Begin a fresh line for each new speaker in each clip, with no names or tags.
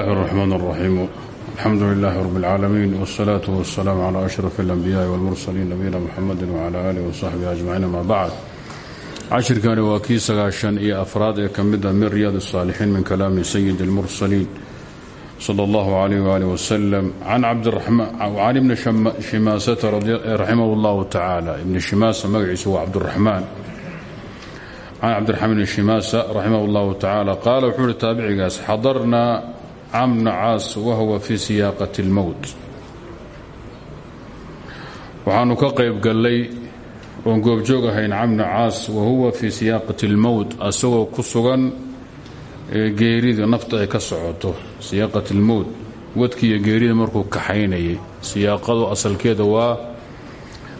الرحمن الرحيم الحمد لله رب العالمين والصلاة والسلام على أشرف الأنبياء والمرسلين نبينا محمد وعلى آله وصحبه أجمعين ما بعد cashirkani waa kii sagaashan iyo afraad ee ka mid a min riyaad الصاalixiin min kalaami sayid الmursaliin slى اllah عalيh وali wslm can ibni shimaasata raximah اllahu tacaala ibni shimaasa magaciisu waa cabduraxmaan can cabdiraxmaan ibni shimaasa raximah اllahu tacaala qaala wuxuu uhi taabicigaas xadarnaa camna caas wahuwa fii siyaaqati اlmowt waxaanu ka qayb gallay oon goobjoog ahayn camna caas wahuwa fii siyaaqati اlmowt asagoo ku sugan geerida nafta ay ka socoto siyaaqat اlmowt wadkiiyo geerida markuu kaxaynayay siyaaqadu asalkeeda waa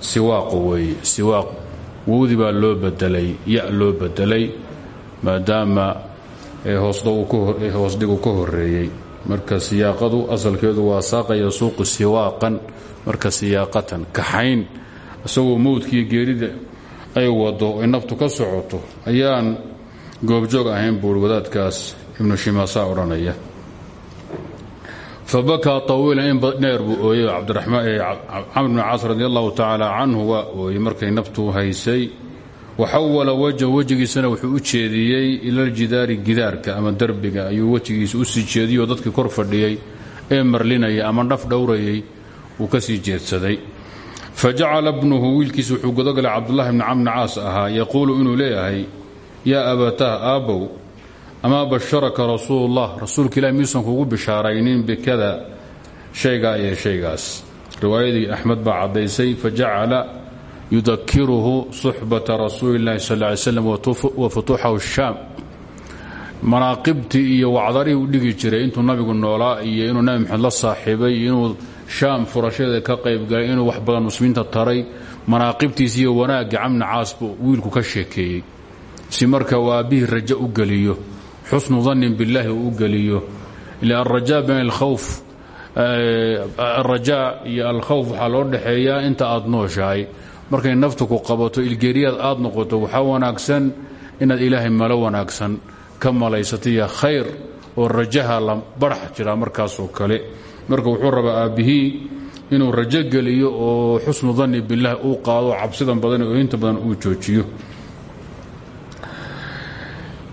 siwaaqu weeye siwaaq wowdi baa loo bedelay ya loo bedelay maadaama hoosdhigu ka horeeyey marka siyaaqadu asalkeedu waa saaqaya suuqu siwaaqan marka siyaaqatan kaxayn isagoo mowdkiiyo geerida ay wado ay naftu ka socoto ayaan goobjoog ahayn buui wadaadkaas ibnu shimaasa odhanaya. Fa bakaa tawiilan in dheer buu ooyey camr bn caas radi allahu tacaala canhu waa ooyey markay naftu haysay waxawala wajhu wejigiisana wuxuu u jeediyey ilaljidaari gidaarka ama derbiga ayuu wejigiisa u sii jeediyoo dadkii kor fadhiyey ee marlinaya ama dhaf dhowrayay uu ka sii jeedsaday. Fa jacala bnuhu wiilkiisa wuxuu godogalay cabdulahi bni camni caas ahaa yaquulu inuu leeyahay yaa abatah aabbow amaa basharaka rasuulullah rasuulka ilahi miusan kugu bishaaraynin bikada shaygaa iyo shaygaas. Riwaayadii axmed baa caddaysay fajacala yudakiruhu suxbata rasuuli illahi sal ly slam wa futuuxahu shaam. Manaaqibtii iyo wacdarihii u dhigi jiray intuu nabigu noolaa iyo inuu nabi maxamed la saaxiibay inuu shaam furashadeeda ka qaybgalay inuu wax badan muslimiinta taray manaaqibtiisi iyo wanaagga camni caas buu wiilku ka sheekeeyey. Si marka uu aabbihii raja u geliyo xusnu dannin billaahi uu u geliyo iyo loo dhexeeyaa inta aad nooshahay markay naftu ku qabato ilgeeriyaad aad noqoto waxaa wanaagsan inaad ilaahay malo wanaagsan. Ka malaysata iyo khayr oo rajaha la barax jiraa markaasoo kale. Marka wuxuu rabaa aabbihii inuu rajo geliyo oo xusnu danni billaah uu qaado cabsidan badan oo inta badan uu joojiyo.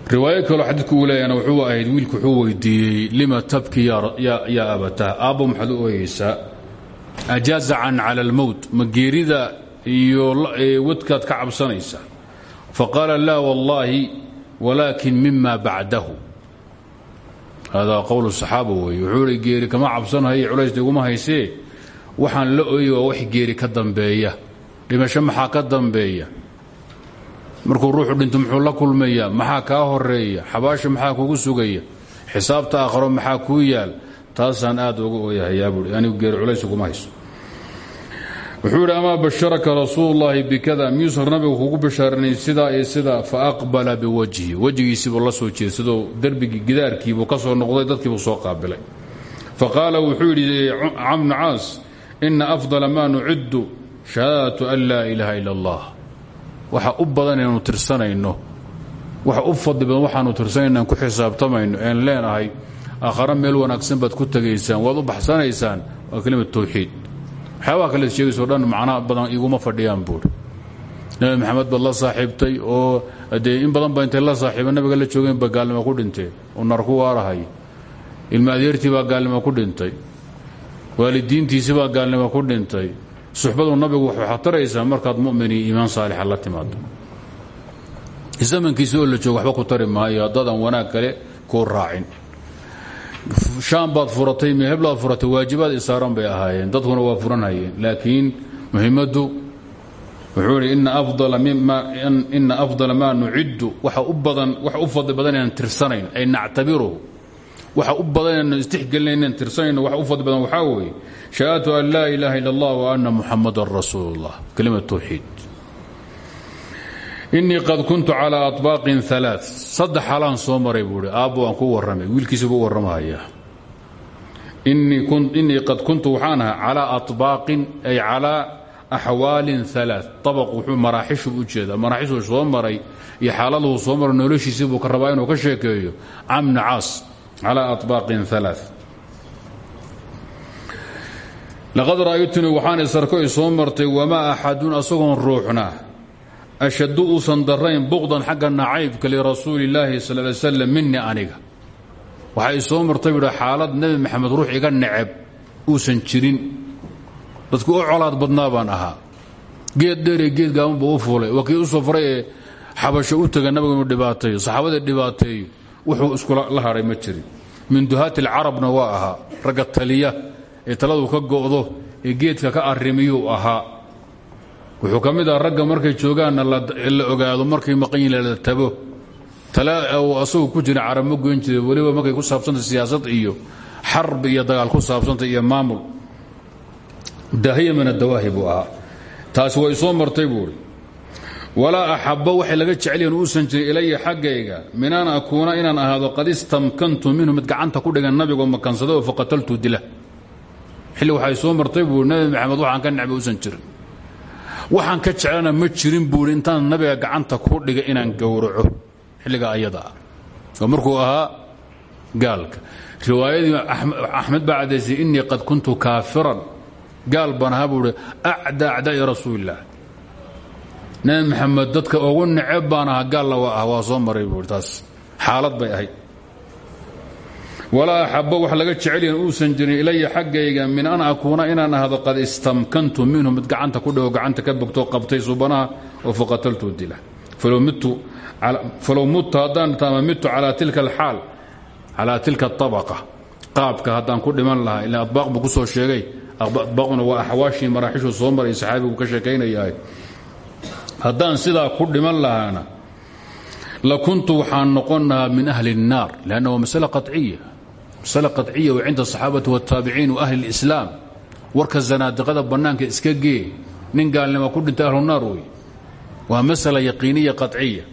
Riwaayo kaloo xadiidku uu wuxuu ahayd wiilku wuxuu weydiiyey lima tabki yaa abatah aabbo maxaad u ooyeysaa ajaazacan cala almowt ma geerida iyo wadkaad ka cabsanaysa. Faqaala laa wallaahi walaakin mima bacdahu. Hada qowl saxaaba weeye. Wuxuu hi geeri kama cabsanhaye culaysda iguma haysee. Waxaan la ooyey waa wax geeri ka dambeeya. Dhimasho maxaa ka dambeeya? Markuu ruuxu dhinto muxuu la kulmayaa maxaa kaa horreeya xabaasha maxaa kugu sugaya? Xisaabta aakharo maxaa kuu yaal? Taasaan aad uga ooyahayaa buui anigu geeri culays iguma hayso wuxuu idhi amaa basharaka rasuulullaahi bikada? Miyuusan nabigu kugu bishaaranay sidaa iyo sidaa fa aqbala biwajhi wejigiisiibuu la soo jeedsadoo derbigii gidaarkiibuu ka soo noqday dadkiibuu soo qaabilay. Fa qaala wuxuu yidhi camnu caas ina afdala maa nuciddu shahaadatu an laa ilaaha ila allah. Waxa u badan eenu tirsanayno waxa u fadli badan waxaanu tirsanayno ku xisaabtamayno een leenahay aakhare meel wanaagsan baad ku tegaysaan waad u baxsanaysaan waa kelimad tawxiid waxyaabaha kaleed sheegayso dhan macnaa badan iguma fadhiyaan buuri nabi maxamed baad la saaxiibtay oo dee in badan ba intay la saaxiiba nabiga la joogeen ba gaalnimo ku dhinteen oo ku waarahay. Ilma adeertii baa gaalnimo ku dhintay. Waalidiintiisi baa gaalnimo ku dhintay. Suxbadu nabigu waxaa taraysaa markaad mumin iyo iimaan saalixa la timaado. Zamankiisi oo la joogo waxba ku tari maayo haddaadan wanaag kale kuu raacin shaam baad furatay meheblaad furatay waajibaad isaaran bay ahaayeen. Dadkuna waa furanhayeen laakiin muhimaddu wuxuu ihi ina afdala maa nuciddu. Waxa u fadli badan inaan tirsanayn ay nactabiruhu waxa u badan inaan istixgelinayn inaan tirsanayno. Waxa u fadli badan waxaa weeye shahaadatu an laa ilaaha ila allah wa ana muxamadan rasuulu اllah tawxiid inii qad kuntu calىa aطbaaqin alaa saddex xalaan soo maray buu hi aabbu aan ku warramay. Wiilkiisabuu warramaya inii qad kuntu waxaan ahay calaa ay calaa axwaalin alaa abaq wuxuu maraaxishu u jeedaa. Maraaxishuu soo maray iyo xaaladuu soo maray noloshiisii buu ka rabaa inuu ka sheekeeyo. Camna caas calaa aطbaaqin alaa laqad ra'aytunii waxaan isarko ay soo martay wamaa axadun asagoon ruuxna ashaddu uusan darayn buqdan xagga nacaybka lirasuuli illaahi sal ly slam minii aniga. Waxaa i soo martay budha xaalad nebi maxamed ruux iga neceb uusan jirin. Dadku u colaad badnaa baan ahaa. Geed dheeree geed gaaban buu u fuulay. Waa kii u safray ee xabasho u taga nabiga inuu dhibaateeyo saxaabadii dhibaateeyo wuxuu iskula la hadhay ma jirin. Min duhaati alcarabna waa ahaa ragga taliya ee taladu ka go'do ee geedka ka arrimiyuu ahaa wuxuu ka mid aha ragga markay joogaanna la ogaado markay maqan yihiin la tabo. Asagu ku jira carab ma goyn jire markay ku saabsantay siyaasad iyo xarb iyo dagaal ku saabsantay iyo maamul. Daahiya min adawaahi buu ahaa. Way soo martay buuhi walaa axabba waxay laga jecelyahin uusan jirin ilaya xaggayga. Min an akuuna inaan ahaado qad istamkantu minhu mid gacanta ku dhigan nabigoo makansada oo faqataltu dila. Xilli waxay soo martay buui nabi maxamed waxaan ka necba uusan jirin waxaan ka jecelana ma jirin buui intaan nabiga gacanta ku dhiga inaan gowraco. Xilliga ayada ah. Oo markuu ahaa gaalka. Riwaayadii axmed baa cadaysay qad kuntu kaafiran. Gaal baan ahaa buu hi acdaa nabi maxamed dadka ugu neceb baan ahaa gaalna waa ah waa soo maray buui xaalad bay ahayd walaa axabba wax laga jecelyan uusan jirin ilaya xaggayga min an akuuna inaan ahdo qad istamkantu minhu mid gacanta ku dhigo gacanta ka bogto qabtay subanaha oo faqataltu dila. Falow mutta haddaan taama mitu calaa tilka alxaal calaa tilka abaqa qaabka haddaan ku dhiman lahaa ilaa adbaaq buu ku soo sheegay. Adbaaquna waa axwaashii maraaxishuu soo maray saxaabigu ka sheekaynayahay. Haddaan sidaa ku dhiman lahaana la kuntu waxaan noqon lahaa masale qaciya wa cinda asaxaabati wاtaabiciin wa ahli اlislaam warka zanaadiqada bannaanka iska gee nin gaalnima ku dhintay ahlunaar wey waa masala yaqiiniya qaciya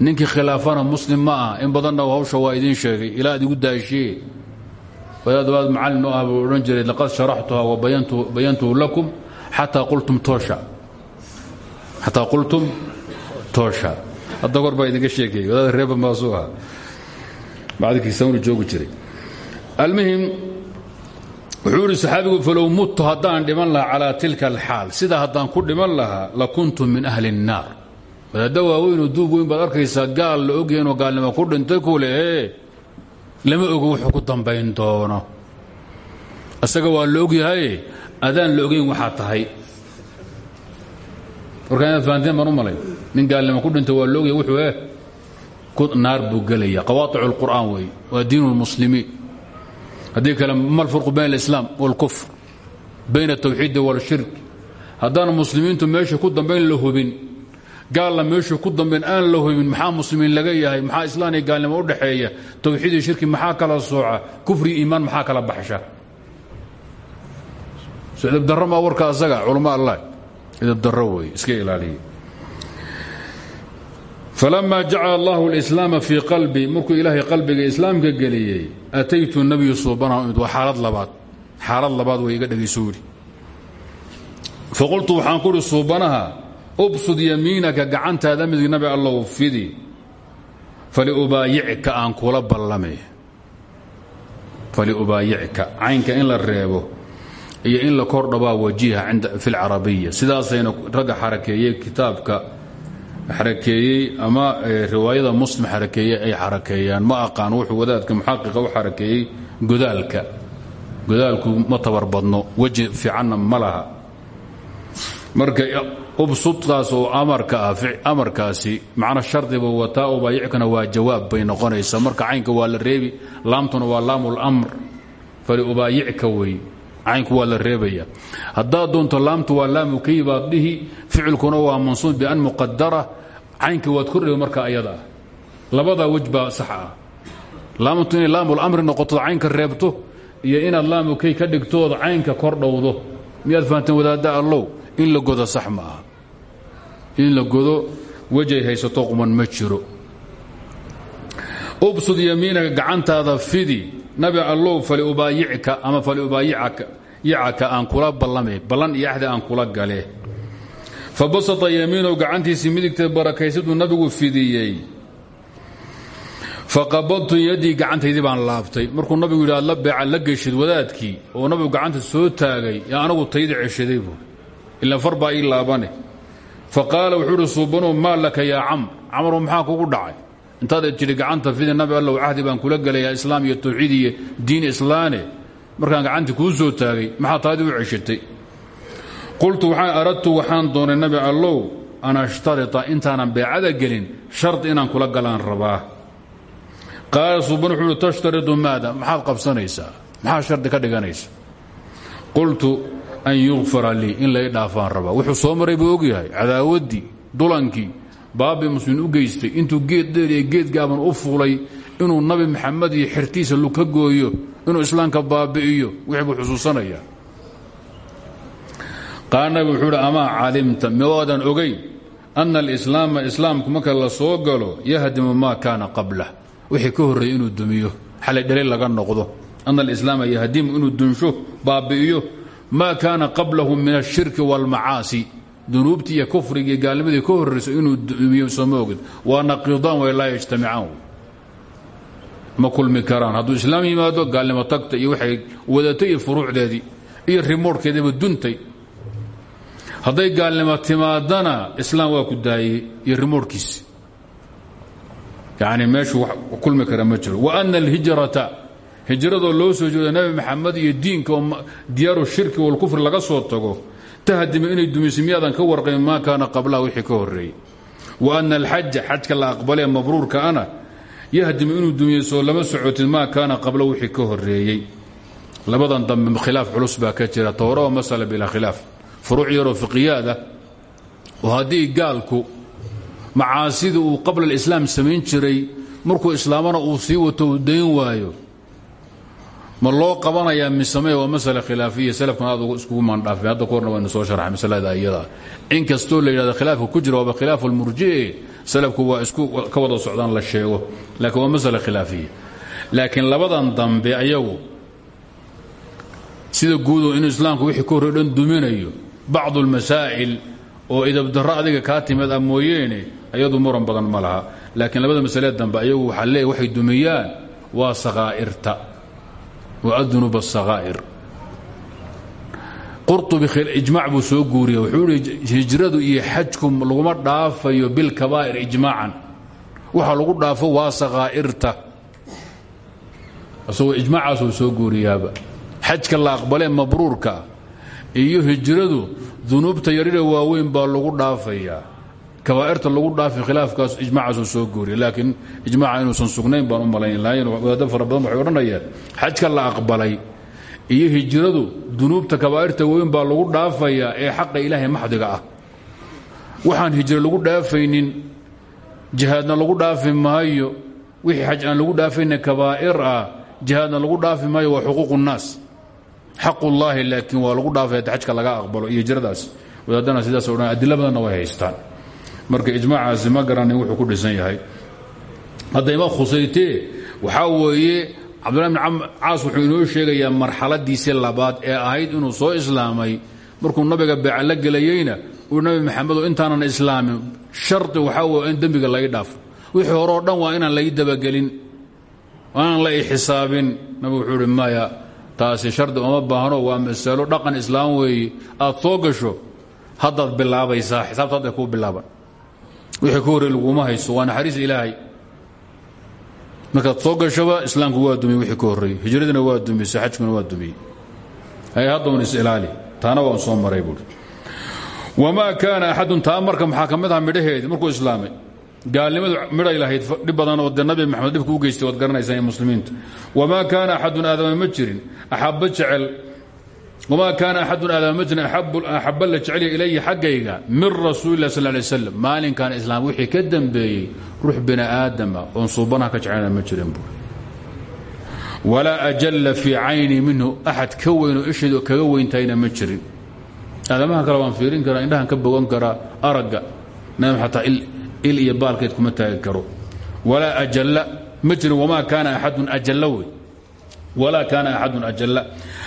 ninkii khilaafana muslim ma in badanna waa idiin sheegay ilaa ad igu wadaad waad macallin u ah laqad sharaxtuha wa bayantuhu lakum xataa qultum toosha. Xataa qultum toosha. Hadda baa idinka sheekeeyey wadaad reeba maasuu ahaa bacdkiisanu joogi jiray almuhim wuxuu idhi saxaabigu falow muttu dhiman lahaa calaa tilka alxaal sida haddaan ku dhiman lahaa la kuntu min ahli الnaar wadaadda waaweynoo duug weyn baad arkaysaa gaal la ogyahinoo gaalnimo ku dhintay kule ee lama ogo wuxuu ku dambayn doono isaga waa la ogyahaye adaan la ogayn waxaa tahay warkaa inaad fahanteen baan gaalnimo ku dhintay waa la ogyahay wuxuu eh naar buu gelaya qawaaic اlqur'aan wey waa diin اlmuslimiin haddii kale ma alfarqu bayn اlislaam wاlkufr bayn الtawxiidi wاlshirk haddaan muslimiintu meesha ku dambayn la hubin gaalna meeshuu ku dambayn aan la hubin maxaa muslimiin laga yahay maxaa islaan iyo gaalnimo u dhexeeya tawxiid iyo shirki maxaa kala sooca kufri iimaan maxaa kala baxsha so idabdarro maa warka asaga culama allah idabdarro wey iska ilaaliya falama jacala allahu اlislaama fii qalbi markuu ilaahay qalbiga islaamka geliyey ataytu nabiyu suubanahu imid waa xaalad labaad xaalad labaad way iga dhegayso yidhi faqultu waxaan ku uhi suubanaha ubsud yamiinaka gacantaada midig nabi allow fidi faliubaayicka aan kula ballame faliubaayicka caynka in la reebo iyo in la kor dhabaa wajiha fi lcarabiya sidaasayna ragga xarakeeyey ama riwaayada muslim xarakeeyey ay xarakeeyaan. Ma aqaan wuxuu wadaadka muxaqiqa u xarakeeyey godaalka. Godaalku ma tabar badno weji fiicanna ma laha. Marka ubsudkaas oo ah amarkaasi macna shardiba wataa ubaayickana waa jawaab bay noqonaysaa. Marka caynka waa la reebi laamtuna waa laamu lamr faliubaayicka wey caynku waa la reebaya. Haddaad doonto laamtu waa laamu kay baad dhihi ficilkuna waa mansuub bian muqadara caynka waad kordhiba marka ayada ah. Labadaa wej baa sax ah. Laamtu inay laamulamri reebto iyo inaad laamu kay ka dhigtood caynka kor dhowdo. Miyaad fahanteen wadaadda allow? In la godo sax in la godo wejay haysato quman ma jiro. Ubsud yamiinaka gacantaada fidi. Nabi allow faliubaayicka ama faliubaayicaka aan kula ballame ballan iyo aan kula gale. Fabasata yamiinow gacantiisii midigteed barakaysaduu nabigu fidiyey. Faqabadtu yadii gacantaydii baan laabtay. Markuu nabigu yidhi la beeca la geshid wadaadkii. Oo nabigu gacanta soo taagay yaa anagu taydi ceshaday buu. Ila far baa ii laabane. Fa qaala wuxuu suubanu maa laka yaa camr? Camru maxaa kugu dhacay? Intaad jidhi gacanta fidi nabi allow cahdi baan kula gelayaa islaam iyo tawxiid iyo diin islaane markaan gacantii kuu soo taagay maxaa taadii u ceshatay qultu waxaan aradtu waxaan doonay nabi allow an ashtarita intaanan beecada gelin shardi inaan kula galaan rabaa. Qaala suuban wuxuu uhi tashtaridu maada? Maxaad qabsanaysaa? Maxaa shardi ka dhiganaysa? Qultu an yukfara lii in lay dhaafaan rabaa. Wuxuu soo maray buu ogyahay cadaawaddii dulankii baabi muslimiin u geystay intuu geed dheer iyo geed gaaban u fuulay inuu nabi maxamed iyo xirtiisa lug ka gooyo inuu islaamka baabi'iyo wixii buu xusuusanayaa. Qaala nabi wuxuu uhi amaa calimta miwaadan ogayn ana alislaama islaamku marka la soo galo yahdimu maa kaana qablah? Wixii ka horreeyey inuu dumiyo xalay dhalay laga noqdo. Ana alislaama yahdimu inuu dunsho baabi'iyo. Maa kaana qablahu min ashirki waalmacaasi dunuubtii iyo kufrigii gaalnimadii ka horrayso inuu dumiyo sooma ogid. Waa naqidaan way laa yajtamicaan ma kulmi karaan. Hadduu islaam yimaado gaalnimo tagta iyo waxay wadatay iyo furuucdeedii iyo rimoorhkeediiba duntay. Hadday gaalnimo timaadana islaam waa ku daayey iyo rimoorhkiisi yani meeshu wax kulmi kara ma jiro. Wa ana alhijrata hijradoo loo soo jeedo nabi maxamed iyo diinka oo diyaaru shirki walkufri laga soo tago tahdima inay dumiso miyaadan ka warqayn maa kaana qablaha wixii ka horreeyey wa ana alxaja xajka la aqbalee mabruurka ana yahdimu inuu dumiyeysoo lama socotid maa kaana qabla wixii ka horreeyey. Labadan dambe khilaaf culus baa ka jira towra oo masala bilaa khilaaf. Furuuc yaroo fiqiyaad ah oo haddii gaalku macaasidii uu qabla alislaam samayn jiray markuu islaamana uu sii wato uu waayo ma loo qabanayaa misame waa masala khilaafiya? Salafkuna aad iskugu maandhaafay hadda koorna waynu soo sharxay masalada iyada inkastoo la yidhahdo khilaafka ku jira waaba khilaafu almurji'e salafku waa isku ka wada socdaan la sheego. Laakiin waa masala khilaafiya. Laakiin labadan dambe ayagu sida guudo inuu islaamku wixii ka horrey dhan duminayo bacdu almasaa'il oo idabdarro adiga kaa timid a mooyeene ayadu muran badan ma laha. Laakiin labada masalee dambe ayagu waxaa leeya waxay dumiyaan waa sakaa'irta waa adunuub asakaa'ir ijmaac buu soo guuriya wuxuu hijradu iyo xajku laguma dhaafayo bilkabaa'ir ijmaacan waxa lagu dhaafo waa sakaa'irta isagoo ijmaacaasuu soo guuriyaaba. Xajka la aqbalee mabruurka. Iyo hijradu dunuubta yarida waaweyn baa lagu dhaafayaa. Kabaa'irta lagu dhaafi khilaafkaas ijmaacaasuu soo guuriya laakiin ijmaaca inuusan sugnayn baan u malayn lahayn. Wadaado fara badan waxay xajka la aqbalay iyo hijradu dunuubta kabaa'irta waaweyn baa lagu dhaafayaa ee xaqa ilaahay maxdiga ah. Waxaan hijro lagu dhaafaynin jihaadna lagu dhaafi maayo wixii xaj aan lagu dhaafaynin kabaa'ir ah jihaadna lagu dhaafi maayo waa xuquuq nnaas. Xaqullaahi laakiin waa lagu dhaafaya xajka laga aqbalo iyo hijradaas. Wadaadana sidaas adilo badanna way haystaan. Marka ijmaacaasi ma wuxuu ku dhisan yahay. Hadda ima khusaytee weeye cabdullahi bn caas wuxuu inoo sheegayaa marxaladiisii labaad ee ahayd inuu soo islaamay. Markuu nabiga beeca la gelayeyna uu nabi maxamedo intaanan islaamin shardi waxaa weye in dembiga lai dhaafo. Wixii hore oo dhan waa inaan lai dabagelin aanan la xisaabin. Nabigu wuxuu ihi maya taasi shardi uma baahno waa masalo dhaqan islaam weeye aad soo gasho haddaad bilaabaysaa xisaabta hadday kuu bilaaban. Wixii ka horrey laguma hayso waa naxariis ilaahay markaad soo gashaba islaamku waa dumiyey wixii ka horreeyey hijradina waa dumisay xajkuna waa dumiyey hay haddaun is-ilaali. Taana waan soo maray buuri wamaa kaana axadun taa marka maxaa ka midhaheedii markuu islaamay. Gaalnimadu midhay lahayd dhib badan oo de nabi maxamed dhibka u geystay waad garanaysaan muslimiinta wamaa kaana axadun aadama ma jirin. Axabba jecel wamaa kaana ma jirin axabba la jecelya ilaya xaggayga min rasuuli lah sal lay slam maalinkan islaam wixii ka dambeeyey ruux bini aadama oon suubanaha ka jecelna ma jirin buuri walaa ajalla fii cayni minhu axad ka weyn oo isheedu kaga weyntahayna ma jirin aadamaha kale waan fiirin karaa indhahan ka bogan karaa aragga nabi xataa il iyo baalkeed kuma taagi karo walaa ajalla ma jirin wamaa kaana axadun ajalla wey walaa kaana axadun ajalla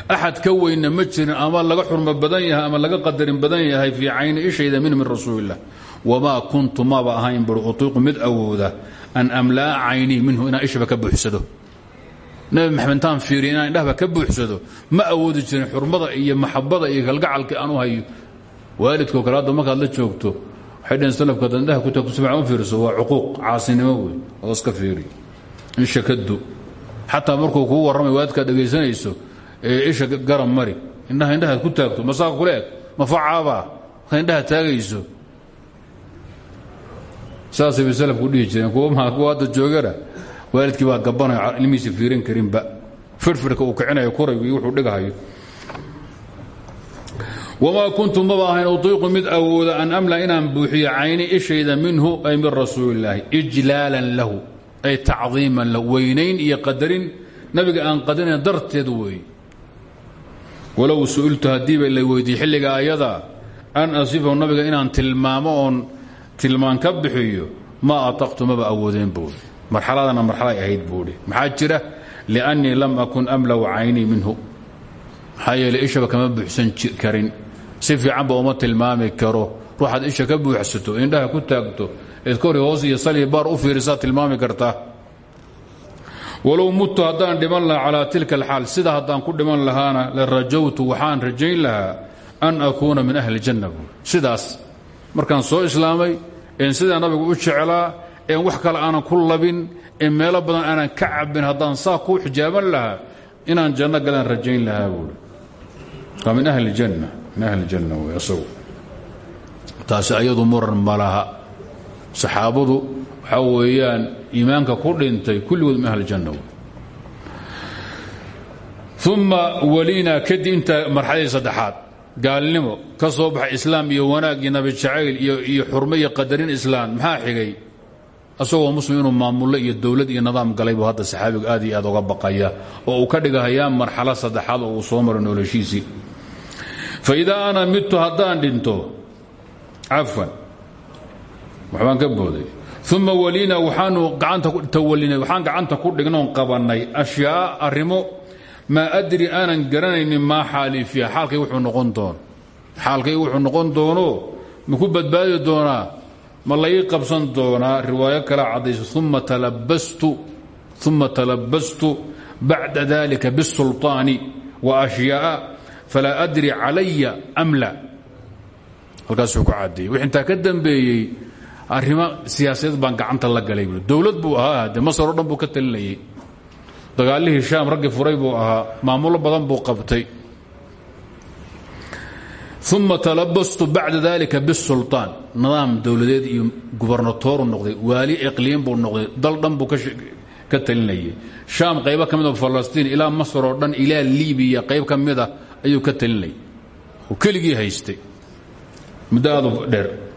axad ka weynna ma jirin ama laga xurmo badan yahay ama laga qadarin badan yahay fii cayni ishayda min min rasuulilah wamaa kuntu maba ahayn bui utiiqu mid awooda an amlaa caynii minhu inaan ishaba ka buuxsado. Nabi maxamed intaan fiiriya inaan indhahba ka buuxsado ma awoodi jirin xurmada iyo maxabada iyo kalgacalka aan hayo. Waalidkoo kale hadda markaad la joogto waxay salafka indhaha ku tagto si fiican u fiiriso waa cuquuq caasinimo wey oo iska fiiri isha ka du xataa markuu kuu warramay waalidkaad dhegaysanayso isha garab mari. Indhaha indhahaad ku taagto masaaka kula eg indhaha taagayso. Saasay bay salafku dhihi jireen kuwa maa kuwa hadda joogana. Waalidkii baa gabbanayo ilmihiisa fiirin karinba. Firfirka uu kicinayo kuraygu wuxuu dhigahayo. Wamaa kuntu maba ahayn utiiqu mid awooda an amla inaan buuxiyo cayni ishayda minhu ay min rasuulillaahi ijlaalan lahu ay tacdiiman lahu weynayn qadarin. Nabiga aan qadarin darteed weeye walow su'iltu haddiiba la weydiiye xilliga ayada an asifahu nabiga inaan tilmaamo oon tilmaan ka bixiyo maa ataqtu maba awoodeen buui marxaladana marxalay ahayd buuhi maxaa jira? Liannii lam akun amlaw caynii minhu. Maxaa yeeley ishaba kama buuxsan karin. Si fiicanba uma tilmaami karo. Ruuxaad isha ka buuxsato indhaha ku taagto eed kori hoos iyo sali baar u fiirisaa tilmaami kartaa walow muttu haddaan dhiman lahaa calaa tilka alxaal sida haddaan ku dhiman lahaana la rajawtu waxaan rajayn lahaa an akuuna min ahli janna buui sidaas markaan soo islaamay een sidaa nabigu u jeclaa een wax kale aanan ku labin een meelo badan aanan ka cabin haddaan saa kuu xijaaban lahaa inaan janno galaan rajayn lahaa buui waa min ahli janna min ahli janna wey asagu. Taasi ayadu muran ma laha waxaa weeyaan iimaanka ku dhintay kulligood min ahli janna. Wey uma waliinaa kadib intaa marxaladii saddexaad gaalnimo ka soo baxay islaam iyo wanaag iyo nabi jacayl iyo xurmo iyo qadarin islaam maxaa xigay? Asagoo muslim inuu maamullo iyo dowlad iyo nidaam galay buu hadda saxaabigu aad iyo aad uga baqaya oo uu ka dhigahayaa marxalo saddexaad oo uu soo maro noloshiisii. Fa ana midtu haddaan dhinto cafwan waxbaan ka booday uma gacantatawalina waxaan gacanta ku dhignoon qabannay. Ashyaa arrimo. Maa adri aanan garanaynin maa xaalii fiiha. Xaalkay wuxuu noqon doono maku badbaadi doonaa? Ma la ii qabsan doonaa? Riwaayo kala caddayso. Uma talabastu. Bacda dalika biاsulطaani wa ashyaaa falaa adri calaya am la. Halkaasuu ku caddeeyey wix intaa ka dambeeyey arrimo siyaasadeed baan gacanta la galay buui dowlad buu ahaa masar o dhan buu ka talinayay dagaalihii shaam raggii furay buu ahaa maamulo badan buu qabtay. Uma talabastu bacda dalika bisulطaan nidaam dowladeed iyo gubernatooru noqday waali iqliim buu noqday dal dhan buu ka talinayay. Shaam qaybo ka mida falastiin ilaa masar oo dhan ilaa libiya qayb ka mida ayuu ka talinayay. Oo keligii haystay. Muddo dheer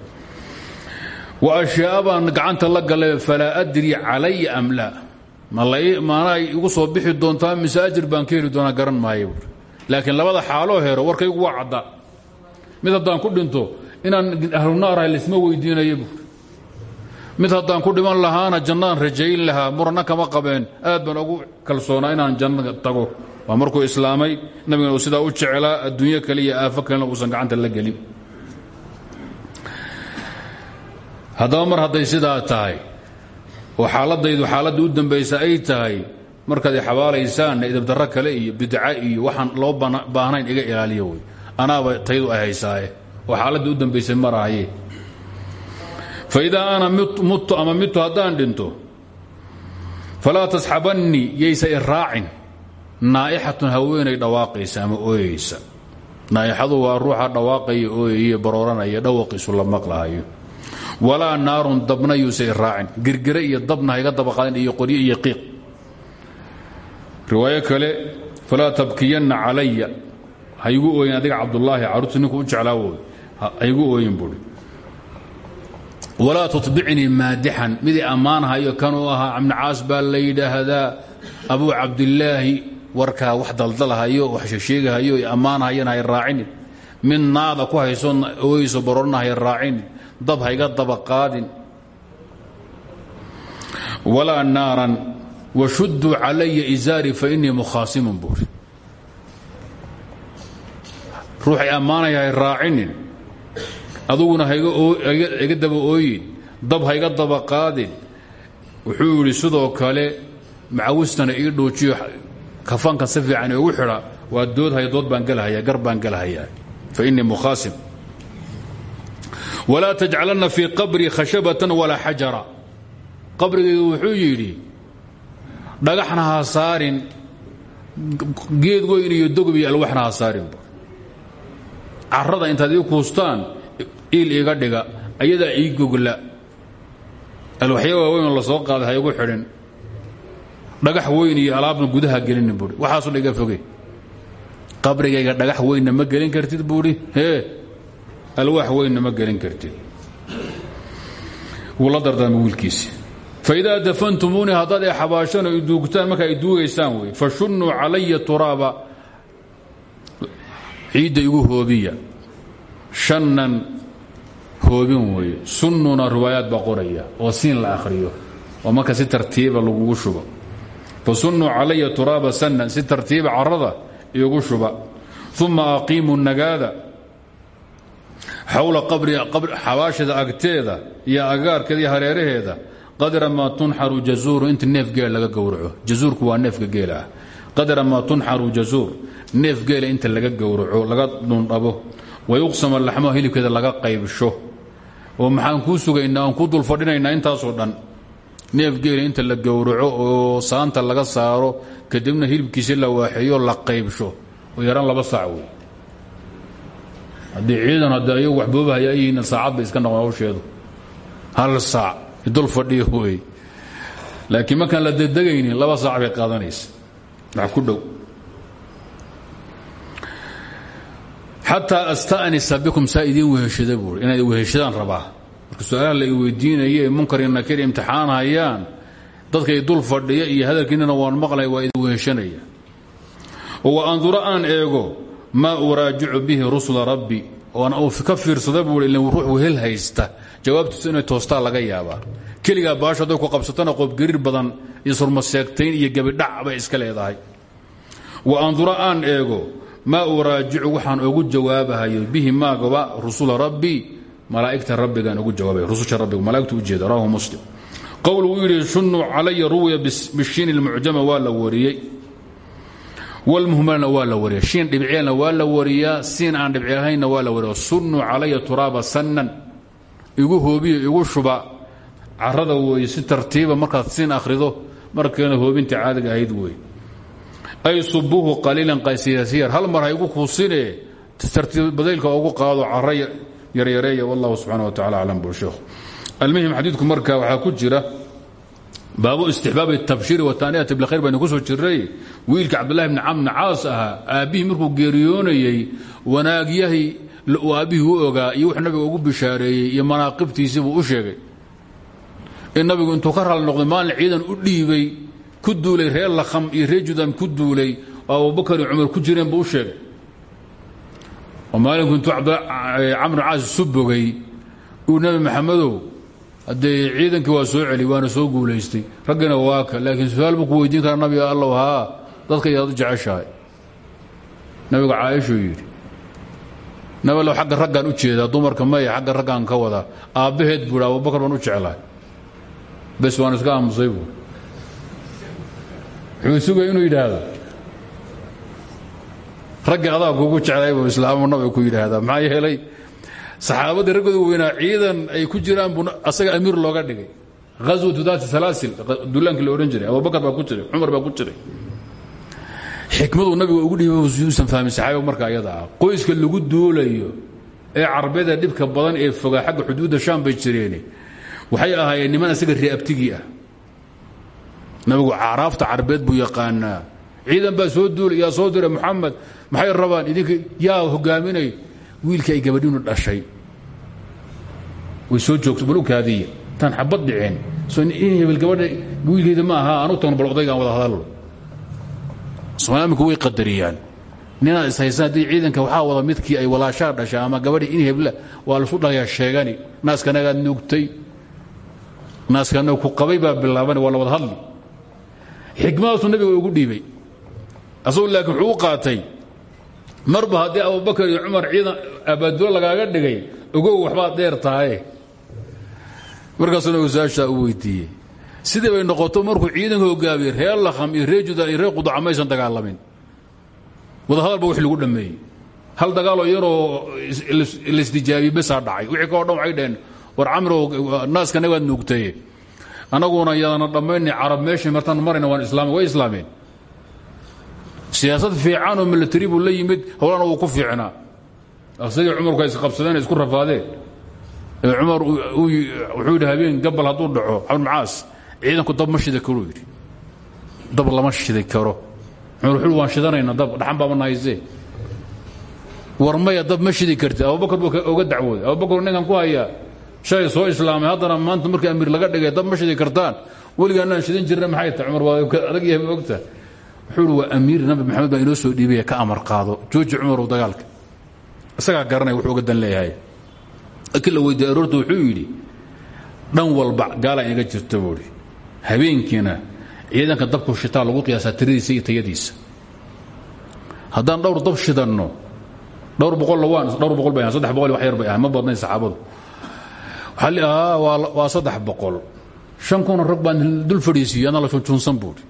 wa ashyaa baan gacanta la galay falaa adri calaya am laa maanaa igu soo bixi doontaa mise ajir baan ka heli doonaa garan maayo laakiin labada xaaloo hero warkaygu waa cadda mid haddaan ku dhinto inaan ahlu naarahay laisma weydiinayo buui mid haddaan ku dhiman lahaana jannaan rajayn lahaa muranna kama qabeen aad baan ugu kalsoonaa inaan janna tago waa markuu islaamay nabigana uu sidaa u jecelaa adduunyo kale iyo aafo kalena uusan gacanta la gelin haddaba mar hadday sidaa tahay oo xaaladaydu xaaladda u dambaysa ay tahay markaad xabaalaysaanna idabdarro kale iyo bidca iyo waxaan loo baahnayn iga ilaaliyo wey. Anaaba taydu ay haysaaye oo u dambaysay marahaye fa idaa ana muttu ama midtu haddaan dhinto falaa tasxabannii yaysa i raacin. Naa'ixatun haweenay dhawaaqaysa ama ooyeysa naa'ixadu waa ruuxa dhawaaqaya ooyaya barooranaya dhawaqiisu la maqlahayo walaa naarun dabna yuusa raacin. Girgire iyo dabna hayga dabaqaadin iyo qoryo iyo qiiq. Riwaayo kale falaa tabkiyanna calaya. Haygu ooyin adiga cabdulaahi caruurtu ninku u jeclaa woy haygu ooyin buui walaa tutbicnii maadixan. Midii ammaanhayo kanuu ahaa cabni caas baa la yidhaahdaa abuu cabdilaahi warkaa wax daldalhayo wax sheegahayo ammaanhayana hay raacinin. Mid naada ku hayso ooyso baroorna hay raacinin dab hayga daba qaadin. Walaa naaran washudduu calaya izaarii fa innii mukhaasimun buuri ruuxay ammaanaya hay raacinin aduguna haiga daba ooyin dab hayga daba qaadin. Wuxuu sidoo kale macawistana ii dhoojiyo kafaankan si fiican igu xidha waa doodhaya dood baan gelhayaa gar baan gelhayaa fa innii mukhaasim walaa tajcalanna fii qabrii khashabatan walaa xajara. Qabrigaygu wuxuu yidhi dhagaxna ha saarin geed weyn iyo dogob iyo alwaxna ha saarinba carrada intaad ii kuustaan iil iga dhiga ayadaa ii gogla. Alwaxyo waaweyn la soo qaaday ha igu xidhin. Dhagax weyn iyo alaabna gudaha gelinin buui waxaasu dha iga foge qabrigayga dhagax weynna ma gelin kartid buuhi hee alwaax weynna ma gelin kartid. Wuu la dardaarmay wiilkiisi. Faidaa dafantumuunii haddaad ay xabaashaan oo iduugtaan markaa ay duugaysaan wey fashunnuu calaya turaaba. Ciidda igu hoobiya. Shannan hoobin weeye sunnuna riwaayaad baa qoraya oo siin la akhriyo oo marka si tartiiba lagugu shubo. Fasunnuu calaya turaaba sannan si tartiiba carrada igu shuba. Uma aqiimuu nagaada xawla xabaashada agteeda iyo agaarkeeda iyo hareeraheeda. Qadra maa tunxaru jazuuru inta neef geel laga gowraco. Jazuurku waa neefka geela ah. Qadra maa tunxaru jazuur neef geela inta laga gowraco laga dhundhabo. Wayuqsama laxmaha hilibkeeda laga qaybsho. Oo maxaan kuu sugaynaa aan kuu dul fadhinaynaa intaasoo dhan. Neef geela inta la gowraco oo saanta laga saaro kadibna hilibkiisi la waaxeeyo la qaybsho. Oo yaraan laba saac wey haddii ciidan haddi ayagu waxboobahaya yihiin saacad iska noqon hawsheedu. Hal saac dul fadhiyo wey laakiin markaan la dedegaynin laba saac bay qaadanaysa. Wax ku dhow. Xataa astanisa bikum saa idiin weheshada buui inaad weheshadaan marka su'aalaha la weydiinaye ee munkar iyo nakir imtixaanhayaan dadkay dul fadhiya iyo hadalkiinana waan maqlay waa idin weheshanaya wa andura aan eego maa uraajicu bihi rusula rabbi oon ka fiirsada buui ila ruux wehel haysta. Jawaabtiisu inay toostaa laga yaabaa. Keligaa baasho ku qabsatana qoobgariir badan iyo surmaseegtayn iyo gebidhac bay iska leedahay. Wa andura aan eego maa uraajicu waxaan ugu jawaabahayo bihi maagaba rusula rabbi malaa'igta rabbigaan ugu jawaabay rususha rabbiga malaigtu ujeeda rawahu muslim. Qowl uu yidhi shunnuu calaya ruwiya bishiin ilmucjama waa la wariyey walmuhmalna waa la wariya shiin dhibceelna waa la wariyaa siin aan dhibceelhaynna waa la wariya sunnuu calaya turaaba sannan. Igu hoobiyo igu shuba. Carada weeye si tartiiba markaad siin akhrido markeena hoobinta caadiga ahayd wey ay subuuhu qaliilan qasiyasyar hal mar ha igu kuusine tartiibbadaylka ugu qaado caro yaryareeya wallahu subxana wa tacala aclam busheekh almuhim xadiidku marka waxaa ku jira baabu istixbaabi tabshiiri wataaniyati bilkhayr baynu ku soo jiray wiilka cabdullahi bni camr caas ahaa aabbihii markuu geeriyoonayey wanaagyahay uu aabbihii u ogaa iyo wuxuu nabiga ugu bishaareeyey iyo manaaqibtiisii buu u sheegay. In nabigu intuu ka raali noqday ciidan u dhiibay ku duulay reer lakham iyo reer ku duulay oo abubakar iyo cumar ku jireen buu sheegay. Oo maalinku intuu camr caas isu uu nebi maxamedow haddee ciidankii waa soo celi waana soo guulaystay. Raggina waa ka laakiin su'aal buu ku weydiin karaa nabiga allow haa dadka iyaad u jeceshahay. Nabigu caaishuu yidhi nabalow xagga raggaan u jeedaa dumarka maya xagga raggaan ka wadaa aabbaheed buuhi abubakar baan u jeclahay. Bes waan iska aamusay buu. Wuxuu inuu yidhaahdo ragga adaa kugu jeclay buu islaamu nabiga ku yidhaahdaa maxaa yeelay saxaabadii raggooda weynaa ciidan ay ku jiraan buu asaga amiir looga dhigay. Ghaswatu daati salaasil dullaankii la odhan jiray abubakar baa ku jiray cumar baa ku jiray. Xikmaduu nabiga ugu dhiibay uusan fahmin saxaabiga marka ayada qoyska lagu duulayo ee carbeeda dhibka badan ee fogaa xagga xuduudda shaam bay jireen waxay ahaayeen niman isaga reeabtigii ah. Nabigu caraafta carbeed buu yaqaanaa. Ciidan baa soo duulay soo diray muxamed maxay rabaan idinka yaa hogaaminay wiilkii ay gabadhinu dhashay. Way soo joogto bal u kaadiya. Intaan xabad dhiceen. Soo in hebel gabadha wiilkeeda ma aha aan u tagno bal odaygaan wada hadallo soomaaliminku way qadariyaan. Ninaad ishaysan haddii ciidanka waxaa wada midkii ay walaashaa dhashay ama gabadhi in hebla waa lasu dhalayaa sheegani. Naaskanagaad nuugtay naaskanaga ku qabay baa bilaaban waa la wada hadli. Xikmadaasuu nabiga ugu dhiibay. Asagu laakiin wuxuu u qaatay marba haddii abubakar iyo cumar ciidan abaadulo lagaaga dhigay ogow waxbaad dheer tahay. Markaasuna wasaashaa u weydiiyey sidii bay noqoto markuu ciidanka hogaamiyey reer lakham iyo reer judan iyo reer qudaca maysan dagaalamin? Wadahadalba wix lagu dhammeeyey hal dagaaloo yaroo laisdijaabiyey besaa dhacay. Wixii kao dhan waxay dhaheen war camrow naaskana waad nuugtaye. Annaguna yadana dhammaynay carab meeshay martaan marayna waan islaam way islaameen. Siyaasad fiican oo milatari buu la yimid howlana wuu ku fiicnaa asagii cumarku ay isqabsadeen isku rafaadeen. Ee cumar wuxuu yidhi habeen gabal hadduu dhaco xamud macaas ciidanku dab ma shidi karuu yidhi. Dab lama shidi karo. Cumar wuxuu waan shidanaynaa dab dhaxan baaba nahaysee war maya dab ma shidi kartid. Abubakar buu oga dacwooday. Abubakar ninkan ku hayaa shalay soo islaamay haddana maanta markii amiir laga dhigay dab ma shidi kartaan. Weligaanaan shidan jirna maxay tahay? Cumar waa adag yahay ma ogta? Wuxuu hi waa amiir nabi maxamed baa inoo soo dhiibaya ka amar qaado. Jooji cumarow dagaalka isagaa garanaya wuxuu uga dan leeyahay laakiin la weydiiye aroorta wuxuu yidhi dhan walba gaalaa inaga jirta buuhi habeenkiina ciidanka dabku shitaa lagu qiyaasaa tiradiisa iyo tayadiisa. Haddaan dhowr dab shidanno dhowr boqolla waan dhowr boqol bay saddex boqol wax yar bay ma badnayn saxaabadu. Waxaa li waa saddex boqol. Shan kuna rag dul fadhiisiiyo anaa la junjunsan buuhi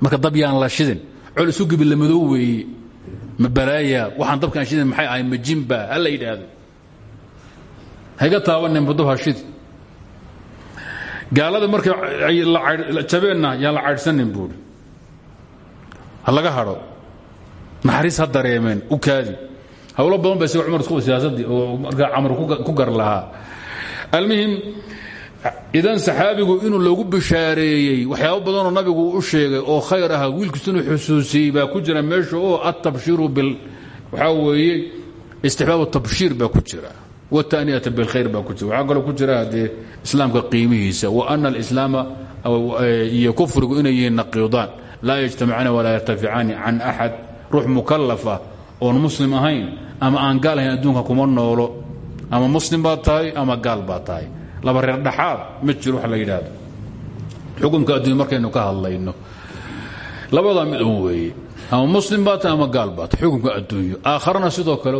marka dab yaan la shidin col isu la madow weeye ma balaaya waxaan dabkaan shidin maxay ahay ma jimba ha la yidhaahdo. Hayga taabanin budab ha shidi gaalada markay jabeenna yaan la caydhsanin buuhi ha laga hadho naxariis ha dareemeen u kaadi. Hawlo badan ba isaga cumar isku siyaasadii oo markaa camar ku gar lahaa idan saxaabigu inuu loogu bishaareeyey waxyaabo badanoo nabigu u sheegay oo khayr aha wiilkiisu inuu baa ku jira meesha oo atabshiiru bil waxaa weeye istixbaabu tabshiir baa ku jira wtaniyata bilkhayr baa ku jira waxaa kaloo ku jira haddee islaamka qiimihiisa wa ana alislaama iyo kufrigu inay yihiin naqiidaan laa yajtamicaani walaa yartaficaani can axad ruux mukalafa oon muslim ahayn ama aan gaal adduunka kuma noolo ama muslim baad ama gaal baad laba reer dhaxaad ma jiro wax la yidhaahdo. Xukunka adduunya markaynu ka hadlayno labadaa mid un weeye. Ama muslim baad tahay ama gaal baad tahay xukunka adduunyo. Aakharana sidoo kale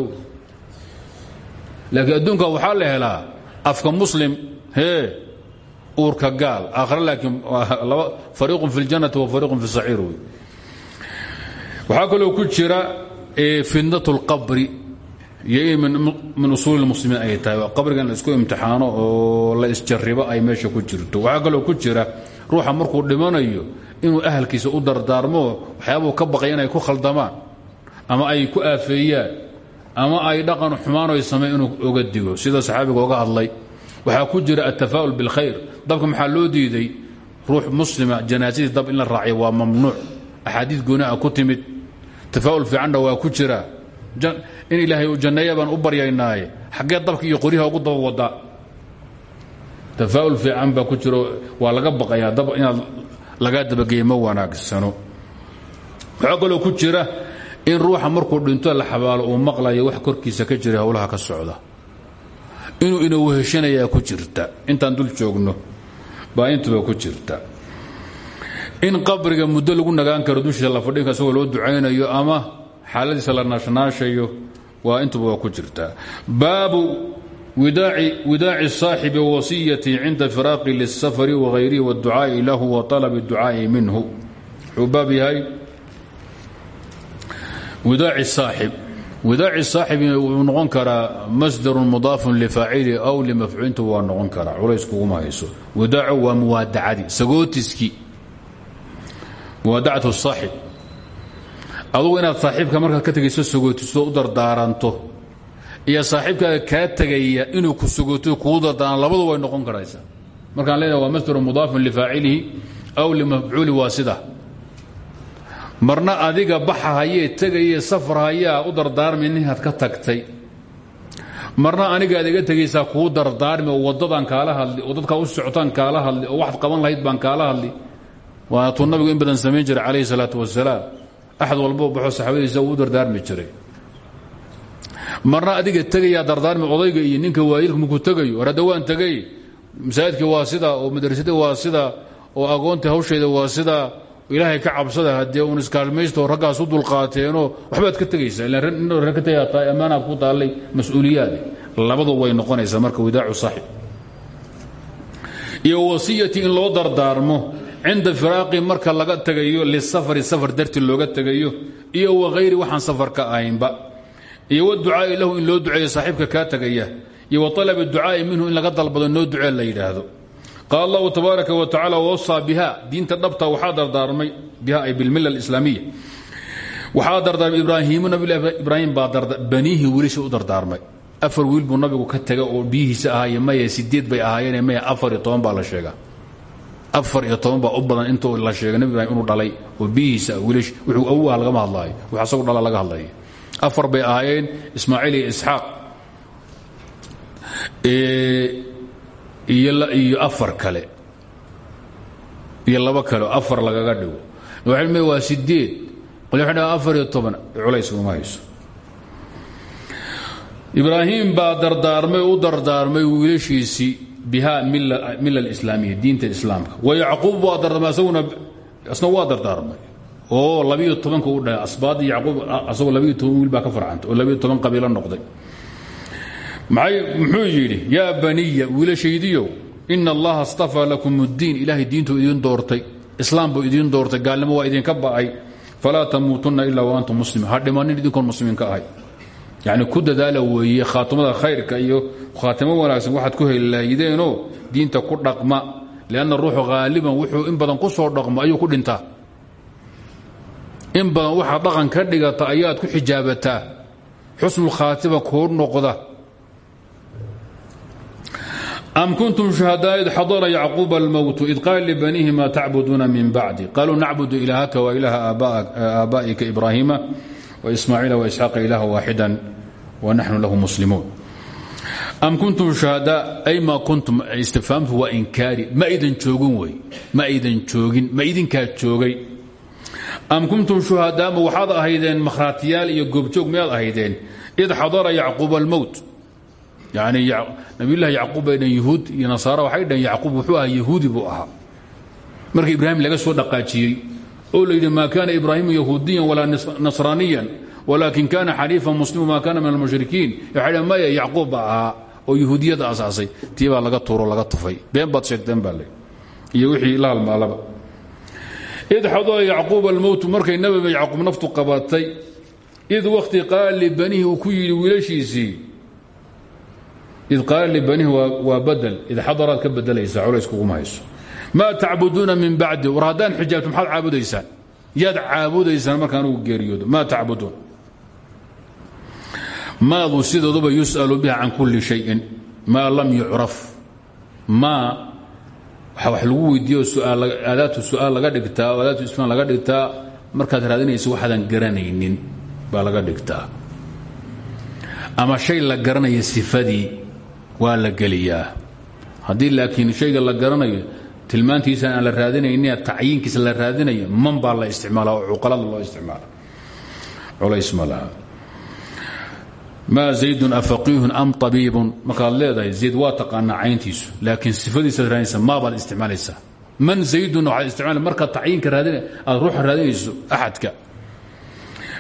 laakiin adduunka waxaa la helaa afka muslim hee uurka gaal. Aakhare laakiin fariiqun fi اljannati wa fariiqun fi saciir wey waxaa ku jira fitnat اlqabri iyo in min usuuli اlmuslimiin ay tahay. Qabrigan la isku imtixaano oo la isjaribo ay meesha ku jirto. Waxaa kaloo ku jira ruuxa markuu dhimanayo inuu ahalkiisa u dardaarmo waxyaabuu ka baqay inay ku khaldamaan ama ay ku aafeeyaan ama ay dhaqan xumaano samey inuu oga digo. Sida saxaabiga oga hadlay waxaa ku jira atafaa'ul bilkhayr. Dabka maxaa loo diiday? Ruux muslima janaasadii dab in la raaciyo waa mamnuuc. Axaadiid gooniha ku timid. Tafaa'ul fiicanna waa ku jira in ilaahay uu janneeya baan u baryaynaaye. Xaggee dabka iyo qoryaha ugu daba wadaa tafaa'ul fiican baa ku jiro. Waa laga baqayaa dab inaad lagaa dabageeya ma wanaagsano. Waxaa kaloo ku jira in ruuxa markuu dhinto la xabaalo uu maqlayo wax korkiisa ka jira howlaha ka socda. Inuu ina weheshanayaa ku jirta. Intaan dul joogno baa intuba ku jirta. In qabriga muddo lagu nagaan karo dushiisa la fadhinka isagoo loo ducaynayo ama xaaladiisa la naashnaashayo waa intuba waa ku jirtaa baabu widaaci saaxibi wasiyati cinda firaaqi lisafari wagayrihi wاducaa'i lahu wa طalabi ducaa'i minhu. Wuxuu baab yahay widaaci saaxib. Widaaci saaxib wuu noqon karaa masdarun mudaafun lifaacili aw limafcuulintu waa noqon karaa. Culayskuuma hayso. Widaacu waa muwaadacadii sagootiskii muwaadacatu saaxib adugu inaad saaxiibka markaad ka tegayso sagootisto u dardaaranto iyo saaxiibkaaga kaa tegaya inuu ku sagooto kuu dardaaran labadu way noqon karaysaa markaan leenahay waa masdarun mudaafun lifaacilihi aw limafcuuli waa sida marna adiga baxa hayee safar hayaa u dardaarmi ninkaad ka tagtay. Marna anigaad iga tegaysaa kuu dardaarmi oo kaala hadli oo u socotaan kaala hadli oo qaban lahayd baan kaala hadli. Waatuu nabigu in badan samayn jiray calayhi salaatu wasalaam axad walboo baxo saxaabadiisa uu dardaarmi jiray marna adiga tegayaa dardaarmi odayga iyo ninka waayilka markuu tegayo war hadda waan tegay masaajidkii waa sidaa oo madrasadii waa sidaa oo agoontii hawsheeda waa sidaa ilaahay ka cabsada haddee uun iskaalmaysto raggaas u dulqaateenoo waxbaad ka tegaysaa ila nin reer ka tegaa tahay ku taallay mas'uuliyaade labadu way noqonaysaa marka widaacu saaxib iyo wasiyati in loo dardaarmo cinda firaaqi marka laga tegayo lisafari safar darti looga tegayo iyo wahayri waxaan safar ka ahaynba. Iyo waducaai lahu in loo duceeyo saaxiibka kaa tegaya iyo wa alabi ducaai minhu in laga dalbado noo ducee la yidhaahdo. Qaal allahu tabaaraka wa tacala wawasaa biha diinta dhabta waxaa dardaarmay biha ay bilmila alislaamiya waxaa dardaarmay ibraahiimu nabilahi ibraahim baa baniihi wiilasha u dardaarmay. Afar wiil buu nabigu ka tegay oo biyihiisa ahaaye maya sideed bay ahaayeen maya afar iyo toban baa la sheegaa afar iyo toban baa u badan intuu la sheegay ibrahim inuu dhalay oo biyihiisa wiilash wuxuu awaa lagama hadlaayo wax asagu dhala laga hadlaya. Afar bay ahaayeen ismaaciil iyo isxaaq. Iyo afar kale. Iyo kale afar lagaga dhigo. Waxay waa sideed dhaha afar iyo toban culays uma hayso. Ibraahim baa dardaarmay u dardaarmay wiilashiisii biha mila alislaamiya diinta islaamka. Wa yacquub waa dardaarmay asaguna asna waa dardaarmay. Oo labiyo tobanka u dhahay asbaadii yacquub asagoo toban wiil baa ka farcantay oo labiyo toban qabiilo noqday. Muxuu yidhi yaa baniya wiilashaydiyow ina allaha astafaa lakum uddiin ilaahay diintuu idiin doortay islaam buu idiin doortay gaalnimo waa idinka ba'ay falaa tamuutunna ilaa wa antum muslimin ha dhimanin idinkoon muslimiin ka ahay. Yacni ku dadaala weeye khaatimada khayrka iyo khaatimo wanaagsan waxaad ku helaydeenoo diinta ku dhaqma lianna ruuxu haaliban wuxuu in badan ku soo dhaqmo ayuu ku dhintaa. In badan waxaad dhaqan ka dhigata ayaad ku xijaabataa. Xusnulkhaatima kuu noqda. Am kuntum shuhadaa id xadara yacquuba almowtu id qaala libaniihi ma tacbuduuna min bacdi. Qaluu nacbudu ilaahaka wa ilaaha aabaa'ika ibraahiima waismaaciila waisxaaqa ilaaha waaxidan wanaxnu lahu muslimuun am kuntum shuhadaa ay ma kuntum istifhaamtu waa inkaari ma idan joogin wey ma idan joogin. Ma idinkaa joogay. Am kuntum shuhadaa ma waxaad ahaydeen makhraatiyaal iyo goobjoog miyaad ahaydeen? Id xadara yacquuba almowt yani nabiyullahi yacquub bay dhan yuhuud iyo nasaara waxay dhaheen yacquub wuxuu ahaa yahuudi buu ahaa. Marka ibraahim laga soo dhaqaajiyey oo la yidhi kaana ibraahimu yahuudiyan walaa nasraaniyan walaakin kana xaniifan muslima ma kana min almushrikiin maya yacquub oo yahuudiyadda asaasay tii baa laga tuuro laga tufay. Been baad sheegteen baa le iyo wixii la halmaalaba id xadara yacquub almowtu markay nabiba yacquub naftu qabatay id wakhti qaala libanihi uu ku yidhi wiilashiisii id qaala libanihi waa badel id xadaraad ka bedelaysaa culays kuguma hayso maa tacbuduuna min bacdi. War haddaan xijaabto maxaad caabudaysaan? Yaad caabudaysaan markaan ugu geeriyoodo. Maa tacbuduun maadu sidooduba yus'alu biha can kulli shayin maa lam yucraf maa waxa wax lagu weydiiyo aadaatu su'aal laga dhigtaa oo aadaatu laga dhigtaa markaad raadinayso waxaadan garanaynin baa laga dhigtaa. Ama shay la garanaya sifadii waa la geliyaa. Laakiin shayga la garanayo tilmaantiisa aan la raadinaynin tacyiinkiisa la raadinayo man baa la isticmaala oo cuqalada loo isticmaala culays ma maa zaydun afaqiihun am abiibun markaad leedahay zayd waa taqaanaa cayntiisu laakiin sifadiisaad raadinaysa maa baad isticmaalaysaa man zaydun waxaad isticmaala markaad tacyiinka raadina aad ruuxa raadinayso axadka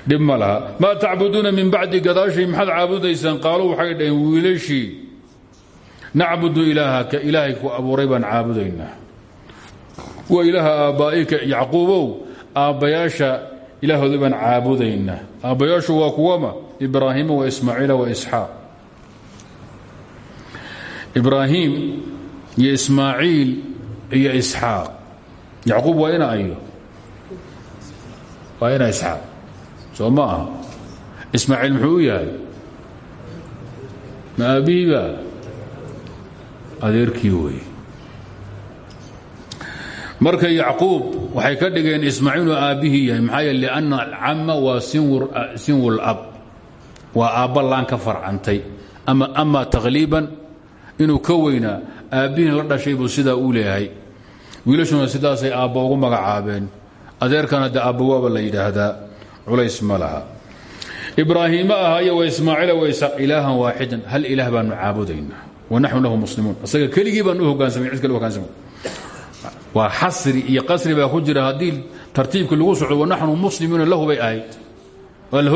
dhib ma laha maa tacbuduuna min bacdi gadaashay maxaad caabudaysaan qaaluu waxay dhaheen wiilashii nacbudu ilaahaka ilaahay ku abuuray baan caabudaynaa wa ilaaha aabbaa'ika yacquubow aabbayaasha ilaahoodii baan caabudaynaa aabbayaashu waa kuwama ibraahiima wa ismaaciila wa isxaaq. Ibraahiim iyo ismaaciil iyo isxaaq. Yacquub waa ina ayo. Waa ina isxaaq. Soo ma aha. Ismaaciil muxuu u yahay? Ma aabbihiiba adeerkii wey marka yacquub waxay ka dhigeen ismaaciil uu aabbihii yahay. Maxaa yeele lianna alcama waa sinwul ab waa aabba laan ka farcantay. Ama ama takhliiban inuu ka weynaa aabbihiin la dhashay buu sidaa uu leeyahay. Wiilashuna sidaasay aabba ugu magacaabeen. Adeerkana de aabbawaaba la yidhaahdaa. Culays ma laha. Ibraahiima wa ismaaciila wa isaaq ilaahan waaxidan hal ilaah baanu caabudaynaa. Wanaxnu lahu muslimuun. Isaga keligii baan u hogaansamay cid kale hogaansamay waa xasri iyo qasri baa ku jira haddii lagu socdo wanaxnu muslimuuna lahu bay ahayd. Waa la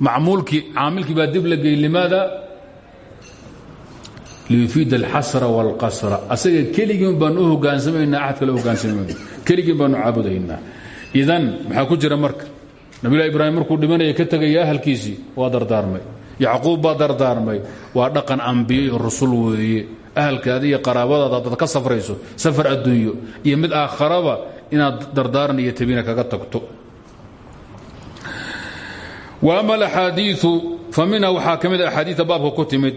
macmuulkii caamilkii baa dib la geeyey limaada? Liyufiid alxasra wاlqasra asaga keligiin baanu u hogaansamaynaa axad kale hogaansamayno keligiin baanu caabudaynaa. Idan maxaa ku jira marka? Nabilah ibraahim markuu dhimanaya ka tegaya ahalkiisii waa dardaarmay. Yacquub baa dardaarmay. Waa dhaqan ambiye iyo rasul weeye. Ahalkaada iyo qaraabadaada haddaad ka safrayso safar adduunyo. Iyo mid aakharaba inaad dardaaran iyo tabiina kaga tagto wa ama alaxaadiiu fa minha waxaa ka mid a axaadiia baabka ku timid.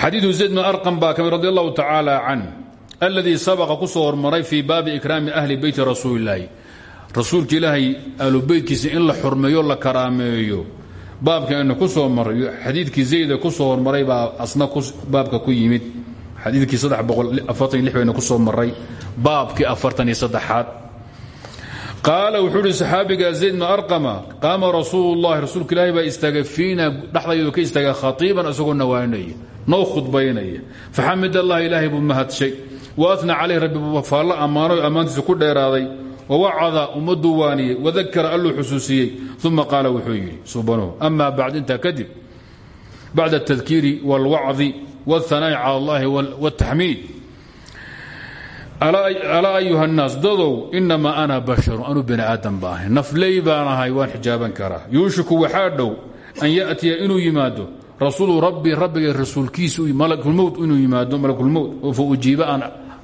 Xadiiu zayd bn arqam baa ka mid radi allahu tacaala can alladii sabaqa ku soo hormaray fii baabi ikraami ahli beyti rasuuli illaahi rasuulka ilaahay ahlu beytkiisa in la xurmeeyo la karaameeyo baabkaenu ku soo maray xadiidkii zayda ku soo hormaray baa baabka ku yimid. Xadiidkii baynu ku soo maray baabkii aad qaala wuxuu ihi saxaabiga zayd bn arqama qaama rasuulu llahi rasuulka ilaahi baa istaagay fiina dhexdaydu ka istaagay khatiiban isagoo nawaanaya noo khudbaynaya faxamid allah ilaahay buu mahadshay waatna calayh rabbi buu faallo ammaano ammaantiisa ku dheeraaday wawacada ummaduu waaniyey wadakara alluu xusuusiyey uma qaala wuxuu yidhi subanuhu ama bacd intaa kadib bacda atadkiiri wاlwacdi wاlhanaa'i cala allahi wاtaxmiid alaa ayuha naas dadow inamaa ana basharu anuu bani aadam ba ahay. Nafley baan ahay waan xijaaban karaa. Yuushiku an yatiya inuu yimaado. Rasuulu rabbi rabbiga rasuulkiisu malmowt inuu yimaado malakulmowt fa ujiiba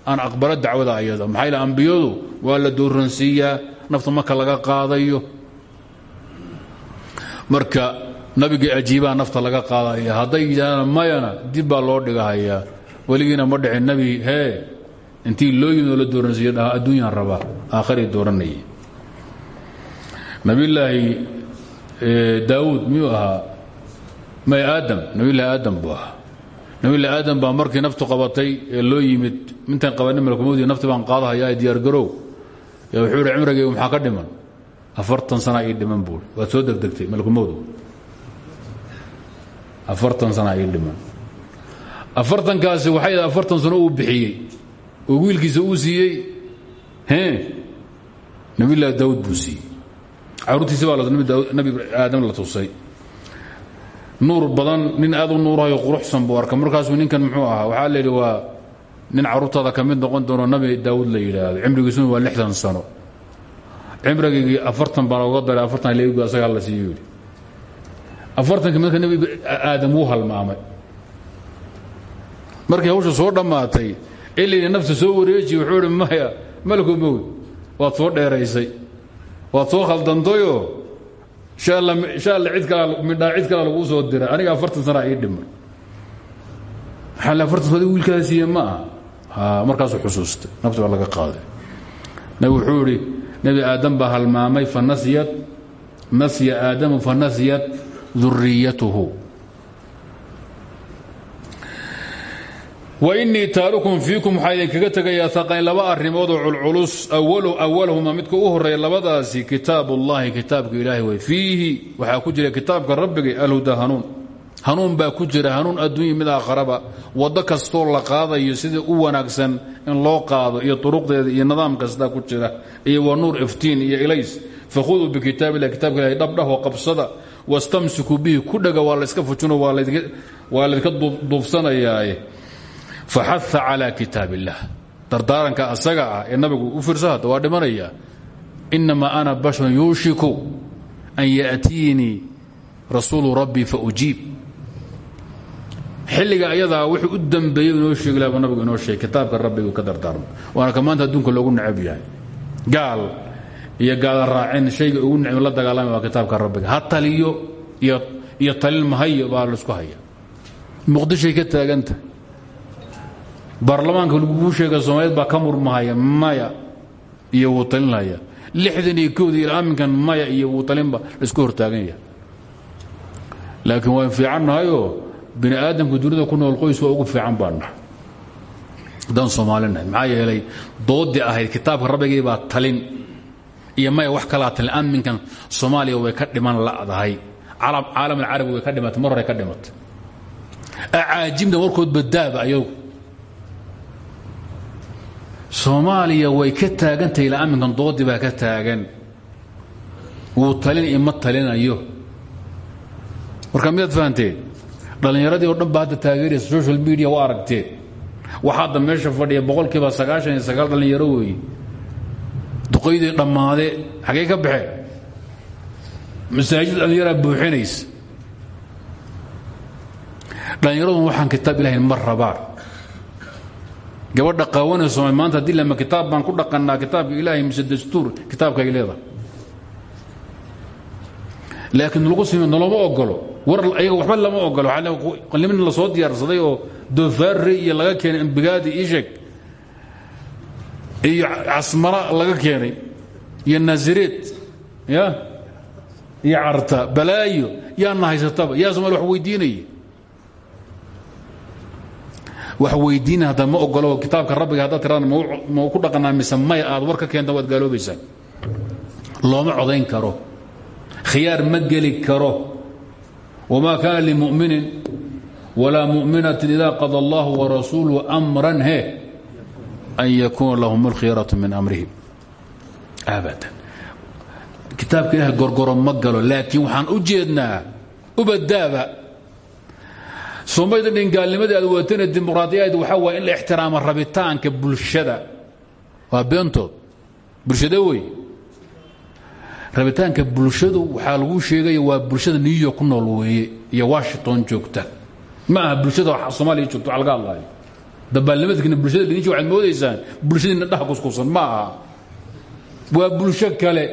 aan aqbalo dacwada ayada. Maxaa yl ambiyadu? Waa la nafta marka laga qaadayo. Marka nabiga ajiibaa nafta laga qaadaya. Hadday yidhahdaan mayana loo dhigahayaa. Weligiina ma dhicin nabi hee intii loo yimid oo la dooransiiya dhaha adduunyaan rabaa aakharay dooranayay. Nabillaahi daawuud miyuu ahaa? May aadam nabillaahi aadam buu ahaa. Nabillahi aadam baa markii naftu qabatay ee loo yimid mintaan qabanin malkumowdi nafti baan qaadahayaa diyaargarow yaa wuxuu ihi cimrigaygu maxaa ka dhiman? Afartan sana ii dhiman buui waad soo degdegtay malkumowdu afartan sana ii dhiman. Afartankaasi waxay afartan sano uu bixiyey oo wiilkiisa uu siiyey? Hee nabillahi daawud buu siiyey. Caruurtiisi baa nabi aadam la tusay nuur badan nin aad u nuurahayo quruxsan buu arka markaasuu ninkan muxuu ahaa? Waxaa la yidhi waa nin carruurtaada ka noqon doono nabi daawud la yidhaahdo. Cimrigiisuna waa lixdan sano. Cimrigaygii afartan baan oga daray afartan leegu asagaa la siiyo yidhi. Afartankii marka nebi aadam wuu halmaamay. Markii hawsha soo dhammaatay layidhi nafta soo wareeji wuxuu maya malku mowd waad soo dheeraysay waad soo khaldantayoo shaalla cid kala midhaa cid kala laguu soo diray aniga afartan sana ii aadam baa halmaamay fanasiyat wainii taarikun fiikum waxaa idinkaga tegayaa aqayn laba arrimoodoo culculus. Awalahuma midka u horreeya labadaasi kitaab ullahi kitaabka ilaahi way fiihi. Waxaa ku jira kitaabka rabbiga alhuda hanuun. Hanuun baa ku jira hanuun adduunya mid aakharaba waddo kastoo la qaadayo sidai u wanaagsan in loo qaado iyo turuqdeeda iyo nidaam kastaa ku jira iyo waa nuur iftiin iyo ilays. Fakhuduu bikitaab ilah kitabka ilahi dhabdhaho qabsada wastamsikuu bihi ku dhaga waa layska fujino waa laydinka duufsanayaaye faxaa calى kitaab اllah dardaaranka asaga ah ee nabigu u fiirsa hadda waa dhimanaya inamaa ana basharun yuushiku an yaأtiinii rasuulu rabbii faujiib xilliga ayadaa wuxuu u dambeeyey inoo sheegi laha nabigu inoo sheegay kitaabka rabbigu ka dardaarmo waana ka maanta adduunka loogu necab yahay gaal iyo gaala raacin shayga ugu necb la dagaalamay waa kitaabka rabbiga ha taliyo iyo talin mahayo baa laisku haya muqdishay ka taaganta baarlamaanka laguu sheega soomaaliyed baa ka murmahaya maya iyo wuu talinhaya lixdan iyo kowda ilaa maya iyo wuu talinba la isku hortaagan yahay laakiin waan fiicannahayoo bini aadamka dunida ku nool qoys waa ugu fiican baan nahay. Haddaan soomaalinahay maxaa yeelay doodii ahayd rabbigii baa talin iyo maya wax kalaa talin aminkan soomaaliya way ka dhiman la'dahay caalam alcarabi way ka dhimatay mar hore ka dhimatay. Acaajibna warkood badaaba ayagu soomaaliya way ka taagantahay ilaa aminkan doodii baa ka taagan. Wuu talin ima talinayo. Marka miyaad fahanteen dhallinyaradii oo dhan ba hadda taageeraysa social media waa aragteen waxa hadda meesha fadhiya boqolkiiba sagaashan iyo sagaal dhallinyaro weeye duqaydii dhammaade xaggey ka baxeen masaajid dhallinyaraa buuxinaysa. Dhallinyaradu waxaan kitaab ilahayn ma rabaan gabadha qaawanay sooma maanta haddii lama kitaab baan ku dhaqannaa kitaabka ilaahay mise dastuur kitaabkay leedahay. Laakiin lagu simi noloma ogolo war ayaga waxba lama ogolo nimin la soo diyaarsaday oo doofaarre iyo laga keenay ambigaadi isheg iyo casmara laga keenay. Iyo naasireed. Ya? Iyo carta. Balaayo. Yaana haysataba. Yaa somaali wax weydiinaya wax weydiina hadda ma ogolo kitaabka rabbiga haddaad tiradaan ma ku dhaqanaa mise may aad war ka keenta waad gaaloobaysaan looma codayn karo. Khiyaar ma geli karo. Wamaa kaana limuminin walaa muminatin ida qada allahu warasuuluhu amran he an yakuuna lahum alkhiyaratu min amrihim. Abadan. Kitaabka ilaah gorgoro ma laakiin waxaan u jeednaa ubadaaba somayda dhin gaalnimadii aad watana dimuqraadiyaed waxaa waaya in la ixtiraamo rabitaanka bulshada. Waa beentood bulshade wey rabitaanka bulshadu waxaa lagu sheegaya waa bulshada new york ku nool weeye iyo washington joogta. Ma aha bulshada soomaaliya joogta waa laga hadlaayo. Dabaalnimadkina bulshada dhinji waxaad moodaysaan bulshadiina dhaha kuskusan ma aha. Waa bulsho kale.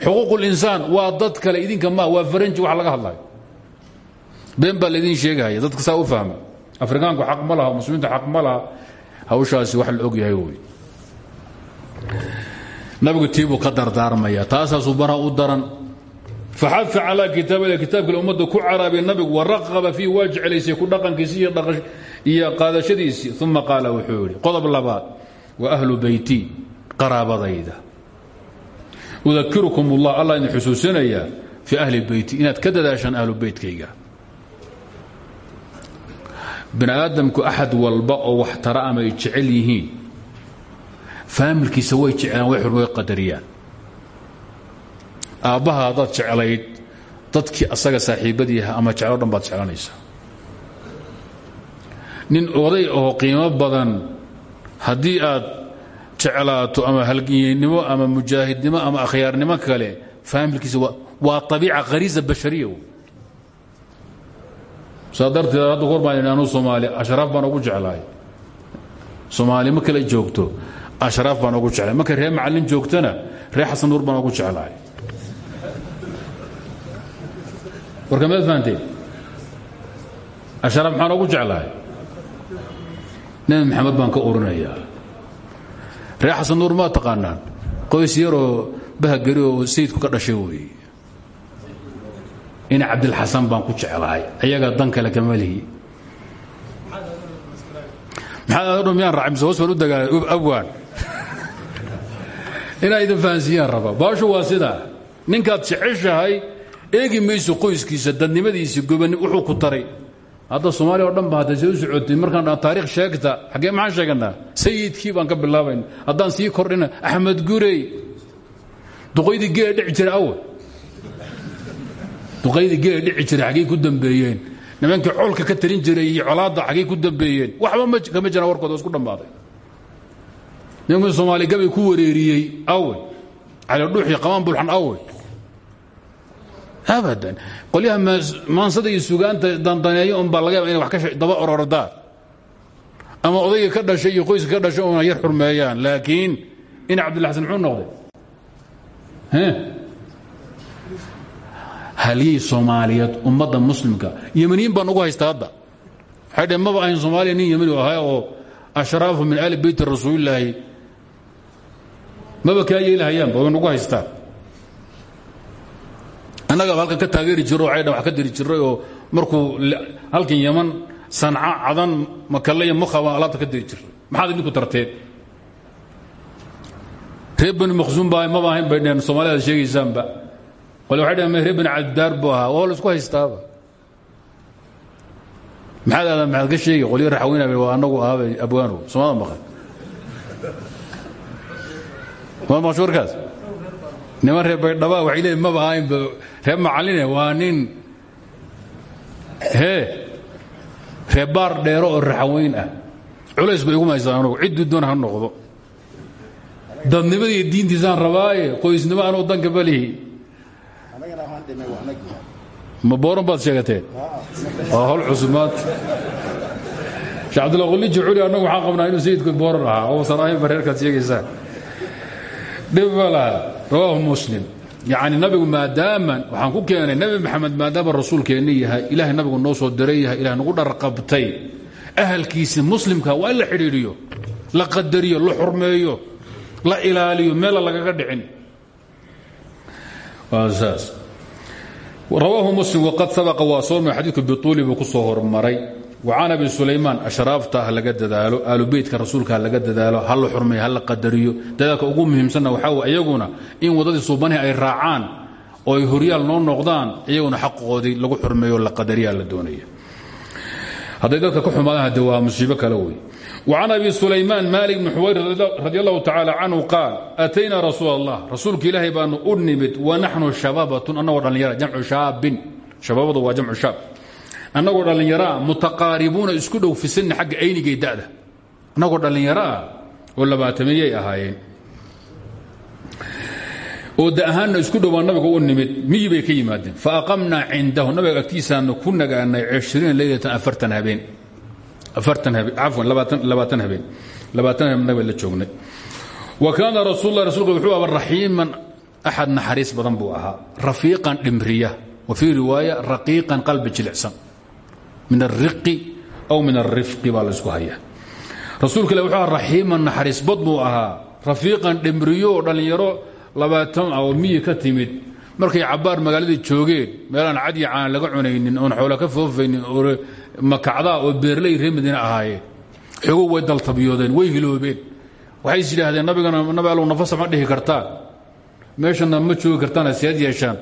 Xuquuqul insaan waa dad kale idinka ma waa faranji wax laga hadlayo been baa laydin sheegahaya dadka saa u fahma afrikaanku xaq ma laha muslimiintu xaq ma laha. Hawshaasi wax la og yahay wey nabigu tiibuu ka dardaarmaya taasaasuu bara u daran. Faxafa calaa kitaabada kitaabkale ummadda ku caraabay nabigu waraqaba fii waa jeclaysay ku dhaqankiisi iyo qaadashadiisii. Uma qaala wuxuu yidhi qodob labaad wa ahlu beyti qaraabadayda. Udakirukum ullah allah idin xusuusinayaa fii ahli beyti inaad ka dadaashaan ahlu beytkayga bini aadamku axad walba oo wax tara ama ay jecel yihiin faamilkiisa way jeclaan way qadariyaan. Aabbaha haddaad jeclayd dadkii asaga saaxiibadii aha ama jeclo dhan baad jeclanaysaa nin oday oo qiimo badan haddii aad jeclaato ama halgiyeynimo ama mujaahidnimo ama akhyaarnimo kale faamilkiisa waa abiica khariisa bashariya saa darteed hadda kormaan anu soomaali ashraaf baan ugu jeclahay. Soomaali ma kala joogto ashraaf baan ugu jeclahay. Markay reer macallin joogtana reer xasan nuur baan ugu jeclahay. Warka maad fahanteen? Ashraaf maxaan ugu jeclahay? Nebi maxamed baan ka urinayaa reer xasan nuur maa taqaanaan. Qoys yaroo bahageri oo sayidku ka dhashay weeye ina cabdilxasan baan ku jeclahay. Ayaga dan kale kama lihi. Maxaad miyaan raacay mise hoos baan u dagaalay. Abwaan. Inaa idin fahansiiyaan raba. Baashu waa sidaa ninkaad jeceshahay eegi mayso qoyskiisa dadnimadiisi gobani wuxuu ku taray. Hadda soomaaliya o dhan ba hadda see u socotay. Markaan taarikh sheegta xaggee maxaan sheeganaa? Sayidkii baan ka bilaabayna haddaan sii kordhina axmed gurey. Duqaydii geela dhici jira awe duqaydii geela dhici jiray xaggey ku dambeeyeen. Nimankii colka ka talin jiray iyo colaadda xaggey ku dambeeyeen. Waxba ma kama jiraan warkooda isku dhammaaday nimankii soomaali gabay ku wareeriyey awe cali dhuuxi qamaan bulxan awe abadan. Qolyaha maansada iyo sugaanta dandaneeyo un baa laga yaba wax ka daba orordaan ama odayga ka dhashay iyo qoyska ka dhashay una yar xurmeeyaan. Laakiin ina cabdilla xasan muxuu noqday halyey soomaaliyeed ummadda muslimka. Yemaniyiin baan ugu haysta hadda. Waxay dheen maba ahayn soomaaliya oo ashraafu min ali beyti rasuulilaahi maba kaa yeelahayaanba way nugu haystaan annagaa halkan ka taageeri jiro dhan wax ka diri jiray oo markuu halkan yaman sanca cadan makalle iyo alaabta ka diri jiray maxaad idinku tarteen? Reer bani baa maba ahayn bay dheen soomaalida ad qole waxay dheen reer bani cabdidaar buu ahaa. Waa la isku haystaaba. Maxaad aadaa maxaad ka sheegi qolyo raxaweyna waa annagu ahaabay abwaanow soomaalida maqan. Waa maqasho warkaas niman reer baydhaba waxay leeyiin maba ahaynba reer macalline waa nin hee reebaar dheero oo raxaweyn ah. Culays bay igu maysaa anugu cidduu doon ha noqdo. Dadnimada iyo diintiisaan rabaaye qoysnimo anuu danka balihi ma booran baad sheegateen waa hol cusumaanta sheekh cabdilla quliji culi annagu waxaan qabnaa inuu sayidku booran ahaa ousan ahaynba reerkaad sheegaysaan dhib ma laha. Rawaahu muslim. Yacni nabigu maadaaman waxaan ku keenay nebi maxamed maadaama rasuulkeenni yahay ilaahay nabigu noo soo diray yahay ilahay nagu dharqabtay. Ahalkiisi muslimka waa in la xidhiidhiyo la qadariyo la xurmeeyo la ilaaliyo meela lagaga dhicin. Waa saas rawaahu muslim waqad sabaqa waa soo mar xadiidku bituuli buu ku soo hormaray. Wacan abi sulaymaan ashraafta ha laga dadaalo aalu beytka rasuulka ha laga dadaalo ha la xurmeeyo ha la qadariyo. Dadaalka ugu muhiimsanna waxaa iyaguna in waddadii suubanihi ay raacaan oo ay horyaal noo noqdaan iyaguna xaqoodii lagu xurmeeyo la qadariyaa la doonaya. Hadday dadka ka xumaadaan hade waa musiibo kale wey وcan abi sulaymaan malik bn xuwayr radi allahu tacala canhu qaal atayna rasuul allah rasuulka ilaahay baanu u nimid wanaxnu shababatun annagoo dhallinyara jamcu shaabin shabaabadu waa jamcu shaab annagoo dhallinyaraa mutaqaaribuuna isku dhow fi sinni xagga aynigay da'da annagoo dhallinyaraa oo labaatamiyay ahaayeen oo da ahaanna isku dhowaa nabiga u nimid miyi bay ka yimaadeen faaqamnaa cindahu nabiga agtiisaanu ku nagaanay cishriina leylatan afartan habeen raxiiman axad naxariis badan buu ahaa. Rafiiqan dhimriya. Wa fii riwaaya raqiiqan qalbi jilicsan. Min alriqi aw min alrifqi baa la isku hayaa. Rasuulka ilah wuxuu aha raxiiman naxariis bad buu ahaa. Rafiiqan dhimriyo oo dhallinyaro labaatan ah oo ka timid markay cabbaar magaaladii joogeen meelaan cadyi caan laga cunaynin oon xoola ka foofaynin oo makacdaa oo beerley ree madiine ahaayeen xogo way daltabiyoodeen way hiloobeen. Waxay is yidhaahdeen nabigana nabi ma dhihi kartaan meeshana ma joogi kartaana seed yeeshaan.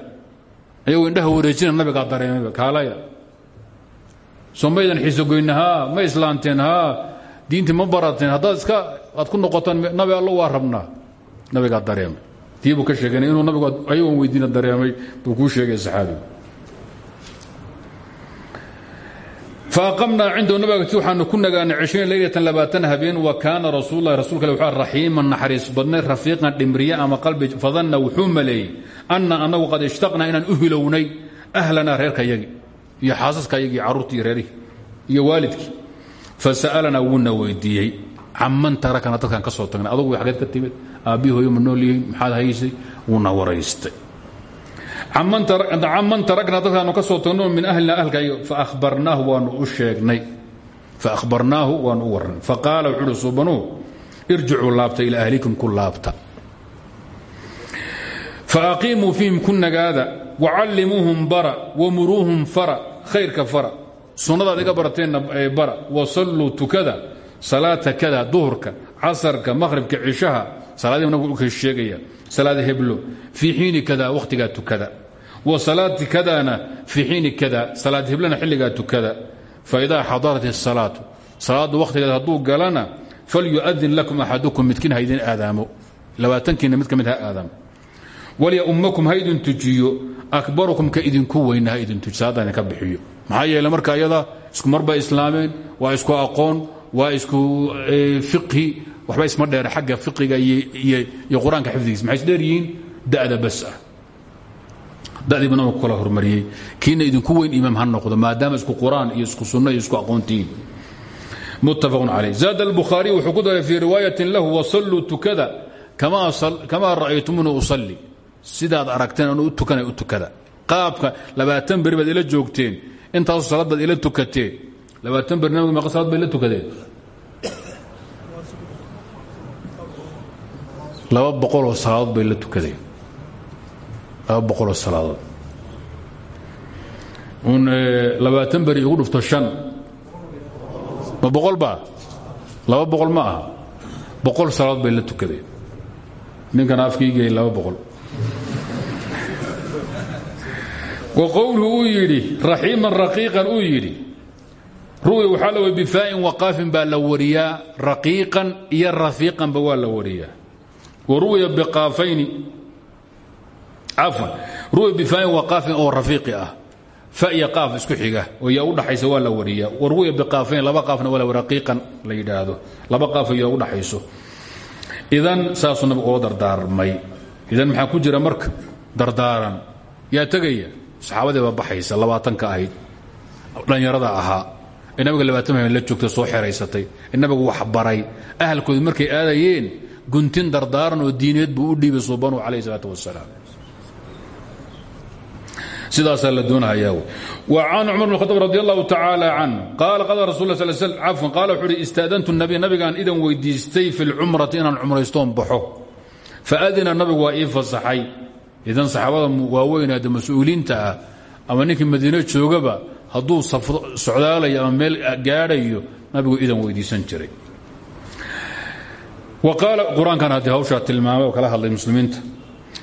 Ayagoo indhaha wareejina nabigaa dareemayba kaalaya. Soo maydan xiisogoyna ma islaanteen haa ma barateen haddaad iska aad ku noqotaan nabi allo waa rabnaa nabigaa dareemay tii buu ka sheeganay inuu nabigu ayagoon weydiina dareemay buu kuu sheegay saxaabigu faaqamnaa cindahu nabiga agti waxaanu ku nagaanay cishriin leylatan labaatan habeen wa kaana rasuul lahi rasulka raxiiman naxariis badnay rafiiqan dhimriye ama qalbi fadanna wuxuu maleeyey anna annagu qad ishtaqnaa inaan u hilownay ahlanaa reerkayagii iyo xaasaskayagii carruurtii iyo reerihii iyo waalidkii. Fasa'alanaa caman tarakana dadkaan ka soo tagnay. Adugu way xageed ka timid aabbihi hooyo ma nool yihiin maxaad haysay? Wuuna waraystay. Caman tarakna dadkaanu ka soo tagno min ahlina ahlkayga faahbarnaahu waanu u sheegnay. Faahbarnaahu waanu u warnay. Faqaala wuxuu uhi suubanuhu irjicuu laabta ilaa ahlikum ku laabta. Faaqiimuu fiihim ku nagaada wacallimuuhum bara wamuruuhum fara khayrka fara. Sunnadaad iga barateenna bara wasalluu tukada salaata kada duhurka casarka maqhribka cishaha salaadihi nabigu sheegaya salaada heblo fii xiini kada wakhtigaa tukada. Wa salaati kadana fii xiini kada salaad heblana xilligaa tukada. Faidaa xadarat الsalaatu salaaddu wakhtigeeda hadduu galana falyuadin lakum axadukum midkiin ha idin aadaamo. Labaatankiina mid ka mid ha aadaamo. Walyaumakum ha idin akbarukum ka idinku weyna ha idin tujiyo. Salaadda bixiyo. Maxaa yeele marka iyada isku mar islaameen waa isku aqoon waa isku fiqhi waxba isma dheer xagga fiqiga iyo qur'aanka xifdigiisa. Maxay isdheer yihiin? Da'da bas buu nabigu kala hormariyey. Kiina idinku weyn imaam ha noqdo maadaama isku qur'aan iyo isku sunno isku aqoontihiin muttafaqun calayh zaada albukhaariy wuxuu ku daray fii riwaayatin lahu wasalluu tukada kamaa ra'aytumuni usalli. Sidaad aragteen anu tukanay u tukada. Qaabka labaatan beri ila joogteen intaasu salaad ila tukateen labaatan nabigu meeqa salaad bay la tukadeen laba boqoloo salaadood bay la tukadeen laba boqoloo salaadood un labaatan beri igu dhufto shan ma boqol baa laba boqol ma aha boqol salaadood bay la tukadeen ninkan afkiigay laba boqol wa qowluhu uu yidhi raxiiman raqiiqan uu yidhi ruwi waxaa la wey bifaa'in waqaafin baa la wariyaa raqiiqan iyo rafiiqanba waa la wariyaa. Waruwiya biqaafayni cafwan ruwiya bifaa'in waqaafin oo rafiiqi ah. Fa iyo qaaf isku xiga oo yaa udhaxaysa waa la wariya warwiya biqaafayn laba qaafna waa la raqiiqan la yidhaahdo. Laba qaaf yaa udhaxayso idan saasuu nabigu oo dardaarmay. Idan maxaa ku jira marka? Dardaaran. Yaa tegaya? Saxaabadii baa baxaysa labaatanka ahayd. Dhallinyarada ahaa ee nabiga labaatan habeen la joogta soo xeraysatay ee nabigu wax baray. Ahalkoodii markay aadayeen guntin dardaaran oo diineed buu u dhiibay suubanu calayh isalaatu wasalaam sidaasaa la doonahayaa can cumar bn khadaab radi allahu tacaala can qaala qala rasul cafwan qaala wuxuu uhi istaadantu nabiy nabigaan idan weydiistay fi lcumrati inaan cumraystoon baxo. Faadina nabigu waa ii fasaxay. Idan saxaabada waaweynaade mas'uuliinta ah ama ninkii madiine joogaba hadduu socdaalayo ama meel gaadhayo nabigu idan weydiisan jiray. Wa qaala qur'aankan haddii kala hadlay muslimiinta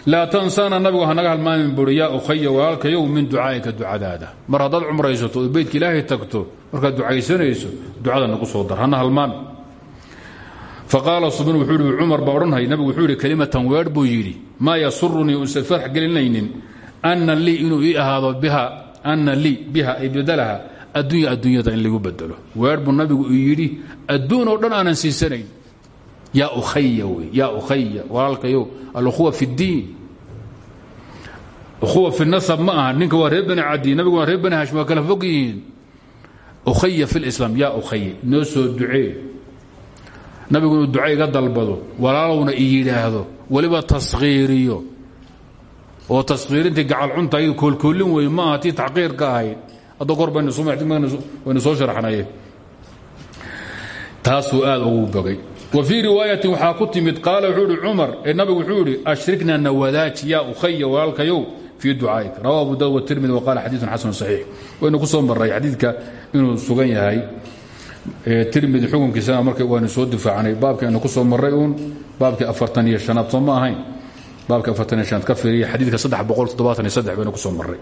laa tansana nabigu hanaga halmaamin buri yaa ukhaya walaalkayow min ducaa'ika ducadaada. Mar haddaad cumraysato oo beydka ilaahay tagto markaad ducaysanayso ducada nagu soo dar hana halmaami faqaala subin wuxuu ihi cumar nabigu wuxuu yidhi kelimatan weer buu yidhi maa yasurunii gelinaynin ana lii inuu ii biha ana lii biha ay badalaha addunya in lagu bedelo. Weer buu nabigu yidhi adduun oo dhan aanan siisanayn. Yaa ukhaya wey yaa ukhaya alukhuwa fi اddiin ukhuwa fi nasab ma ninka waa reer bani nabigu waa reer bani kala fog yihiin. Fi lislaam yaa ukhaya noo soo nabigu inuu duca dalbado walaalowna i yidhaahdo weliba oo taskhiirintii gacal cunta ayadu koolkoolin wey ma aha tii taxqiirka ahayd. Hadda kor waynu soo sharxnaye taasuu aad ugu bogay. Wa fii riwaayatin waxaa ku timid qaala wuxuu ihi cumar ee nabigu wuxuu idhi ashrikna nawadaaji yaa ukhaya walaalkayow fii ducaa'ika. Rawa abu daud watirmidi wa qaala xadiiun xasan saxiix. Waynu ku soo marray xadiidka inuu sugan yahay tirmidi xukunkiisana marka waanu soo difaacnay. Baabkii aynu ku soo marray uun baabkii afartan iyo shanaad soo ma ahayn iyo shanaad ka fiiriya xadiidka baynu ku soo marray.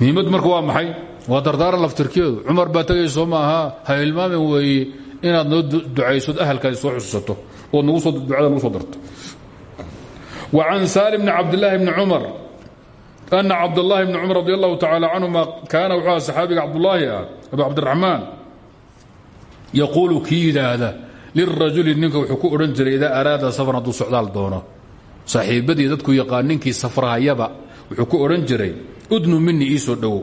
Muhiimaddu marka waa maxay? Waa dardaaran laftirkeedu cumar baa tegay soo ma aha ha hilmaamin weeye inaad noo ducaysod ahalkaadi soo xusuusato ood ducada nagu soo darto. Wa can salim bni cabdillaahi bni cumar ana cabdاllahi bni cumar radi allahu tacaala canhuma kaana wuxuu saxaabiga cabdullaahi ah abu cabdiraxmaan. Yaquulu kii yidhaahda lirajuli ninka wuxuu ku odhan jiray idaa araada safar hadduu socdaal doono saaxiibadii dadku yaqaan ninkii safrahayaba wuxuu ku odhan jiray udnu mini ii soo dhowow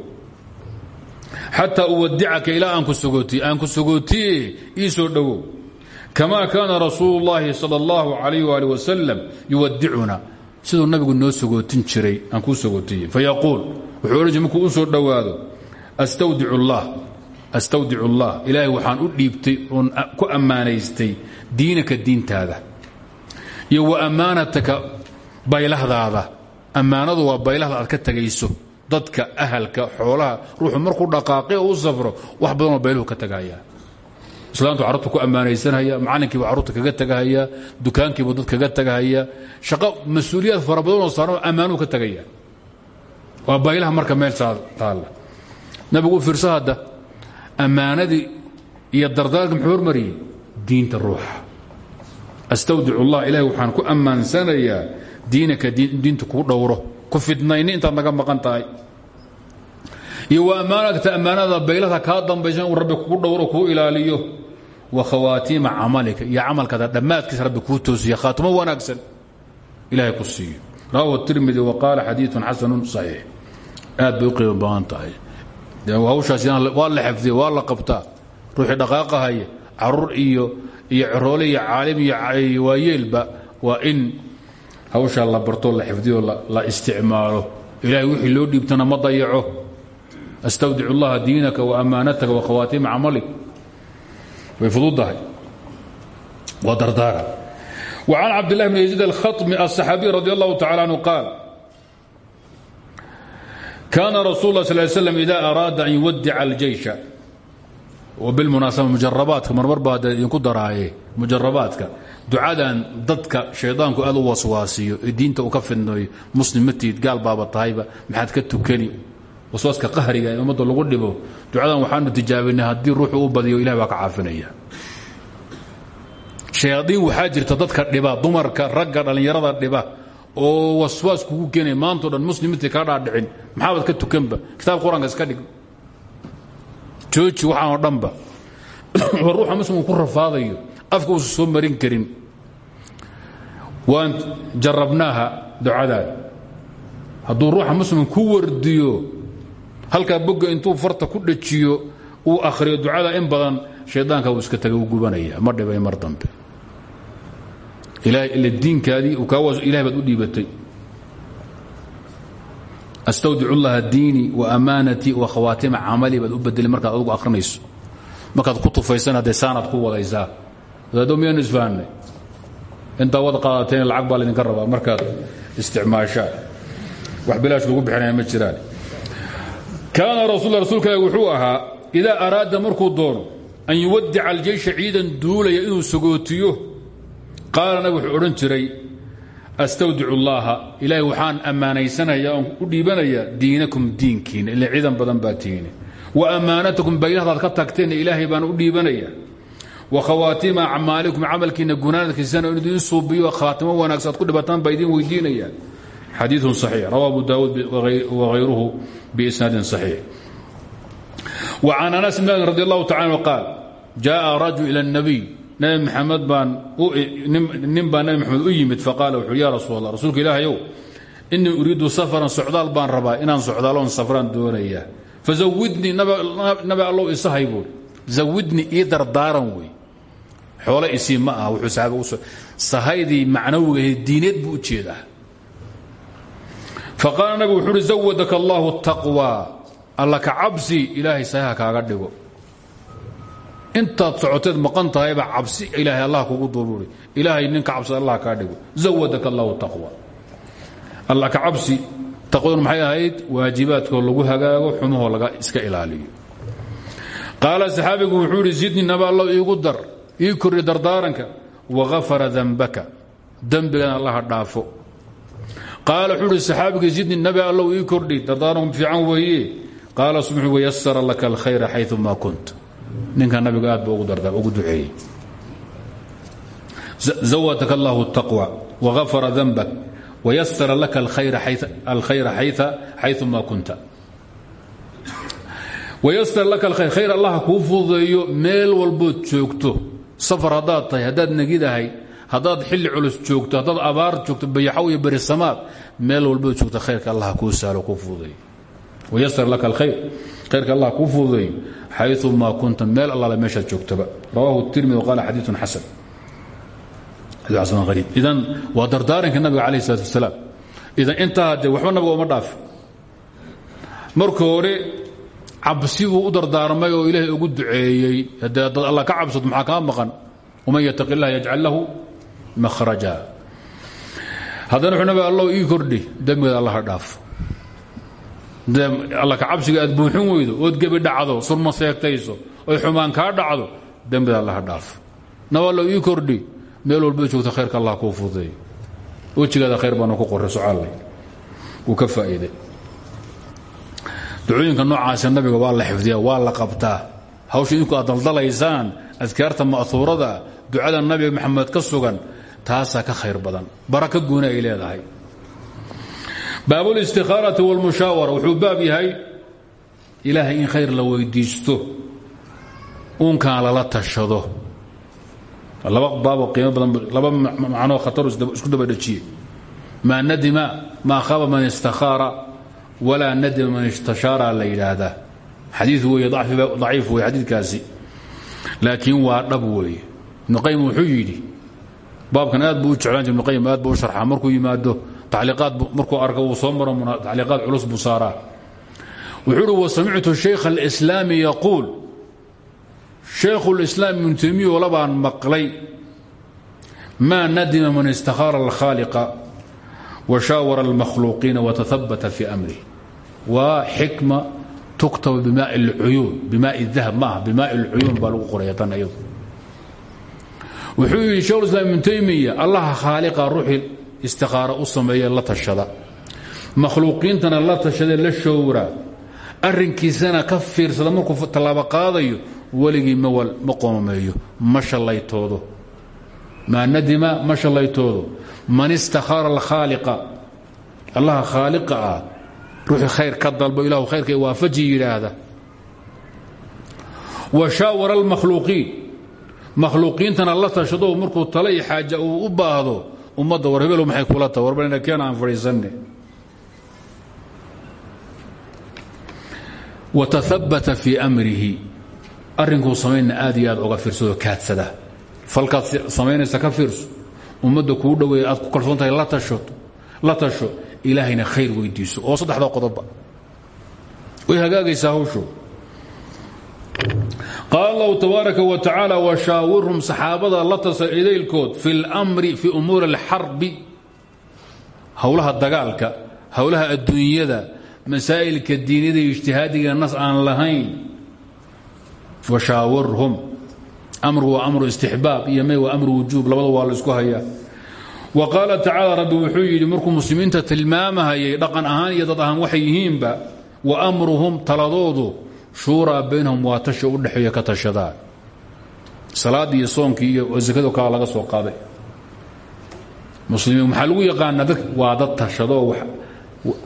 xataa uwadicaka ilaa aanku sogootiye aanku sogootiye ii soo dhowow kamaa kaana rasuulu llaahi sal allahu calayh waali wasalam siduu nabigu noo sogootin jiray aan kuu sogootiye fayaquul wuxuu odhan jir u soo dhowaado astawdicu allah astawdicu allah ilaahay waxaan u dhiibtay oon ku amaanaystay diinaka diintaada iyo wa ammaanataka baylahdaada. Ammaanadu waa baylahda aad ka tegayso dadka ahalka xoolaha ruuxu markuu dhaqaaqe oo safro wax badanoo bayluhu ka tagahayaa islaamtu carruurta ku ammaanaysanhaya macallinkiibu carruurta kaga tagahaya dukaankiibu dad kaga tagahaya. Shaqo mas'uuliyaad badanoo saaran ammaanuhu ka tagaya. Waa baylaha marka meel taalla. Nabigu u fiirso iyo dardaalka muxuu hormariyey? Diinta ruuxa astawdic ullah ilahi waxaan ku ammaansanayaa diinaka diinta kuu dhowro ku fidnayni intaad naga maqan iyo wa ammaanagta ammaanada baylada kaa dambaysa rabbi kuu dhowro kuu ilaaliyo wa khawaatiima camalika iyo camalkaada dhammaadkiisa rabbi kuu toosiya khaatimo wanaagsan ilahay ku siiyo rawahu tirmidi wa qaala xadiiun xasanun saxiix aad bay u qiimo badan tahay la xafdiya waa la qabtaa ruuxii dhaqaaqahaya carruur iyo iyo coroole iyo caalim iyo waayeelba waa in hawshaa la barto la xifdiyo la isticmaalo ilahay wixii loo dhiibtana ma dayaco astawdic اllaha diinaka waammaanataka wakhawaatima camalik way fududahay waa dardaara وعن عبد الله بن يزيد الخطمي الصحابي رضي الله تعالى عنه قال كان رسول الله صلى الله عليه وسلم إذا أراد أن bilmunaasaba mujarabaadka marmar baa dee idinku daraaye mujarabaadka ducadan dadka shaydaanku aad u waswaasiyo ee diinta uu ka fidneeyo muslim ma tiid gaal baaba tahayba maxaad ka tukani waswaaska qahriga ee ummadda lagu dhibo ducadan waxaanu tijaabinay haddii ruuxu u badiyo ilahi baa ka caafinaya shayaadiin waxaa jirta dadka dhiba dumarka ragga dhallinyarada dhiba oo waswaas kugu jooji waxaan oo dhanba. Oo ruuxa muslimku ku rafaadayo afka uusa soo marin karin. Waan jarabnaaha ducadaad hadduu ruuxa muslim ku wardiyo halkaa bogga intuu farta ku dhajiyo uu akhriyo ducada in badan shaydaanka uu iska tagay uu gubanaya ma dhibay mar dambe. Ilahay ila diinkaadii ilahay baad u dhiibatay astawdicu llaha diinii wa amaanatii wa khawaatima camalii baad u bedelay markaad adugu markaad ku tufaysan haddee saanaad ku wadaysaa wadaado miyaanu isfahanay intaa wad qaadateen lacag baa laydinka rabaa markaad isticmaashaan wax bilaash lagu bixinaya ma jiraan kaana rasul rasuulkaaga wuxuu ahaa idaa araada markuu doono an yuwadica aljeysha ciidan duulaya inuu sagootiyo qaala nabig wuxuu odhan jiray astawdicu llaaha ilaahay waxaan ammaanaysanayaa oon u dhiibanayaa diinakum diinkiina ila ciidan badan baa wa ammaanatakum baynahadaad ka tagteenna ilaahay baan u dhiibanayaa wa khawaatiima acmaalikum camalkiinna gunaanadkiisana in idiin suubiyo khaatimo wanaagsa ku dhibataan baa idiin weydiinayaan xadiiun saxiix rawa abu daawuud wahayruhu biisnaadin saxiix wa can anas bn maalik radi allahu rajul ila اnabiy nabi maxamed baan nin baa nabi maxamed u yimid faqaala wuxuu ya rasuul allah rasuulka ilaahayow inii uriidu safaran socdaal baan rabaa inaan socdaaloon safraan doonaya. Fazawidnii nabi allow isahay buui zawidnii ii dardaaran wey. Isii ma aha wuxuu saxaabiga u sahaydii macnawiga diineed buu u jeedaa. Faqaala wuxuu zawadaka allahu taqwى alla ka cabsi ilaahay kaaga dhigo intaad socoteed maqan tahayba cabsi ilaahay allah kugu duruuri. Ilaahay nin ka cabsada allah kaa dhigo. Zawadaka allahu taqwى alla ka cabsi taqwadun maxay ahayd? Waajibaadkoo lagu hagaago xumahoo laga iska ilaaliyo. Qaala saxaabigu wuxuu ihi zidni naba allow iigu dar ii kordhi dardaaranka wagafara danbaka dembigana allaha dhaafo. Qaala wuxuu uhi saxaabigii zidni nabi ii kordhi dardaaranku fiican weeye. Qaala subxu wayasara laka alkhayra xayu ma kunt ninka nabigu aad ba ugu duceeyey. Zawadaka allahu taqwى wagafara danbak wayasara laka alkhayra xayu ma kunta. Wayasar laka alkhayr khayr allah kuu fududeeyo meel walbood joogto. Safar haddaad tahay haddaad negidahay haddaad xilli culus joogto haddaad abaar joogto bayaxow iyo berisamaad meel walbood joogto khayrka allah kuu saalo kuu fududeeyo. Wayasar laka alkhayr khayrka allah kuu xayu maa kunta meel allaale meeshaad joogtaba rawahu tirmidi qaala xadiiun xasan idan waa dardaaranka nabiga calayh isalaat wasalaam idan intaa dee waxba nabiga uma dhaaf marka hore cabsi u dardaarmay oo ilaahay ugu duceeyey haddee dad alla ka cabsado maxaa kaa maqan waman yataqi illah lahu mahraja haddana wuxuu nabi allow ii kordhi dembigeeda allaha dhaafo dee alla ka cabsiga aad buuxin weydo ood gebi dhacdo surma seegtayso oy xumaan kaa dhacdo dembigeeda allaha dhaafo nabi allow ii kordhi meel walba joogta khayrka allah kuu fududeeyo. Wejigaada khayr baanu ku qoray socaalay wuu ka faa'iiday. Ducooyinka noocaasa nabiga waa la xifdiya waa la qabtaa. Hawsha idinku aad daldalaysaan adkaarta ma'huurada ducada nabiga maxamed ka sugan taasaa ka khayr badan. Baraka gooni ay leedahay baabulistikhaarai wاlmushaawara wuxuu baab yahay ilaahay in khayr la weydiisto uunkan lala tashado. Laba baabo qiimo badan laba macnoo khataru isku daba dhejiyey. Maa nadima maa khaba man istakhaara walaa nadima man istashaara la yidhaahdaa. Xadii wey daciif wey xadiikaasi laakiin waa dhab weeye. Ibnuqayim wuxuu yidhi baabkan aad buu u jeclaan jir ibnuqayim aad buu u sharxaa. Markuu yimaado tacliiqaad markuu arko uu soo maro tacliiqaad culus buu saaraa wuxuu uhi wasamictu shaykh alislaami yaquul shaykhu lislaam ibnu taymiya ola baan maqlay maa nadima man istakhaara alkhaaliqa washaawara almakhluuqiina watahabata fii amrih waa xikma tuktabu bimaai اlcuyuun bimaai dahab maaha bimaai اlcuyuun baa lagu qoraya tan iyadu wuxuu yidhi shekh islam ibnu taymiya allaha khaaliqa ruuxii istikhaara u sameeye la tashada. Makhluuqiintana la tashadee la showra. Arrinkiisana ka fiirsada markuu tallaabo qaadayo weligii mawal ma qoomameeyo. Ma nadima ma shallaytoodo. Man istakhaara alkhaaliqa allaha khaaliqa ah ruuxii khayr ka dalbo ilahu khayrka waafaji yidhaahda wa shaawara almakhluuqiin makhluuqiintana la tashado markuu tale iyo xaaja uu u baahdo ummadda war hebelo maxay kula taha warbalina keen aan fadhiisanne wa tahabbata fii amrihi. Arrinkuu samaynna aad iyo aad oga fiirsadoo kaadsada. Falkaad samaynaysa ka fiirso. Ummadda kuu dhoweeya aad ku kalsoon tahay la tasho ilaahayna khayr weydiiso oo saddexda qodobba way hagaagaysaa hawshu qaal allahu tabaaraka wa tacaala washaawirhum saxaabada la tasa idaylkood fi اlmri fi umuuri اlxarbi howlaha dagaalka howlaha adduunyada masaa'ilka diiniyada iyo ijtihaadiga nas aan lahayn. Washaawirhum amru waa amru istixbaab iyo may amru wujuub labada waa isku hayaa. Wa qaala tacaala rabbi wuxuu yidhi markuu muslimiinta tilmaamahayay dhaqan ahaan iyo dad ahaan waxay yihiinba wa amruhum taladoodu shuuraa baynahum waa tasha u dhexeeya ka tashadaan. Salaadii iyo soonkii iyo sakado kala laga soo qaaday. Muslimiin maxaa lagu yaqaanaa dad waa dad tashadoo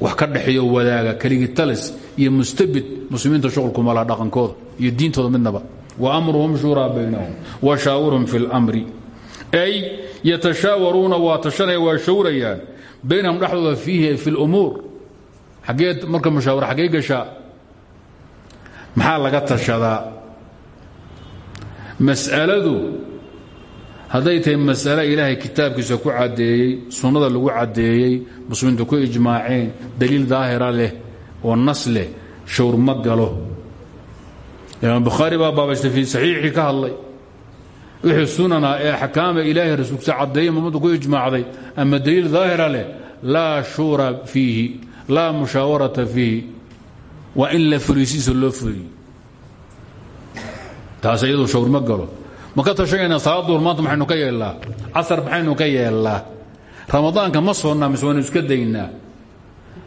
wax ka dhexeeyo wadaaga keligii talis iyo mustabid muslimiinta shuqulkuma laha dhaqankooda iyo diintooda midnaba. Wa amruhum shuuraa baynahum wa shaawirhum fi اlmri ay yatashaawaruuna waa tashanaya waa shawrayaan baynahum dhexdooda fiihi fi اlumuur xaggee marka mushaawara xaggee gashaa maxaa laga tashadaa? Mas'aladu hadday tahay mas'ale ilaahay kitaabkiisa ku caddeeyey sunnada lagu caddeeyey muslimiintu ku ijmaaceen daliil daahira leh oo nas leh shawr ma galo. Imaam bukhaari baa baabaystay fii saxiixii ka hadlay. Wixii sunana ee axkaama ilaahay rasuulkiisa caddeeyey ummaddu ku ijmaacday ama daliil daahira leh laa shuura fiihi laa mushaawarata fiihi waa in la furiisiisa loo furiyo taas iyadu shawr ma galo. Ma ka tashanayna salaad duhur maanta maxaynu ka yeelnaa casar maxaynu ka yeelnaa ramadaanka ma soonnaa mise waynu iska daynaa.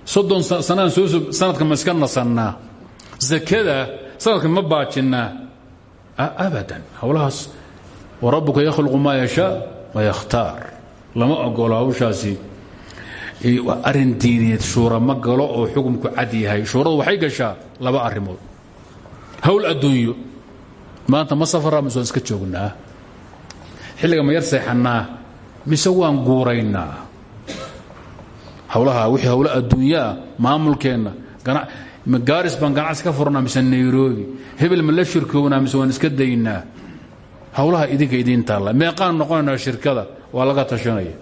Soddon sanaan soo sanadka ma iska nasannaa. Zakada sanadka ma baajinnaa. Abadan. Howlahaas warabbuka yakhluqu maa yashaa wayakhtaar lama ogolo hawshaasi arrin diineed shuura ma galo oo xukumku cad yahay. Shuuradu waxay gashaa laba arrimood. Hawl adduunyo. Maanta ma safaraa mise waan iska joognaa. Xilliga ma yar seexannaa. Mise waan guuraynaa? Hawlaha wixii hawlo adduunyoah maamulkeenna gaaris baan ganacsi ka furnaa mise nairobi? Hebel ma la shirkownaa mise waan iska daynaa? Hawlaha idinka idiin taalla. Meeqaan noqonaynaa shirkada waa laga tashanaya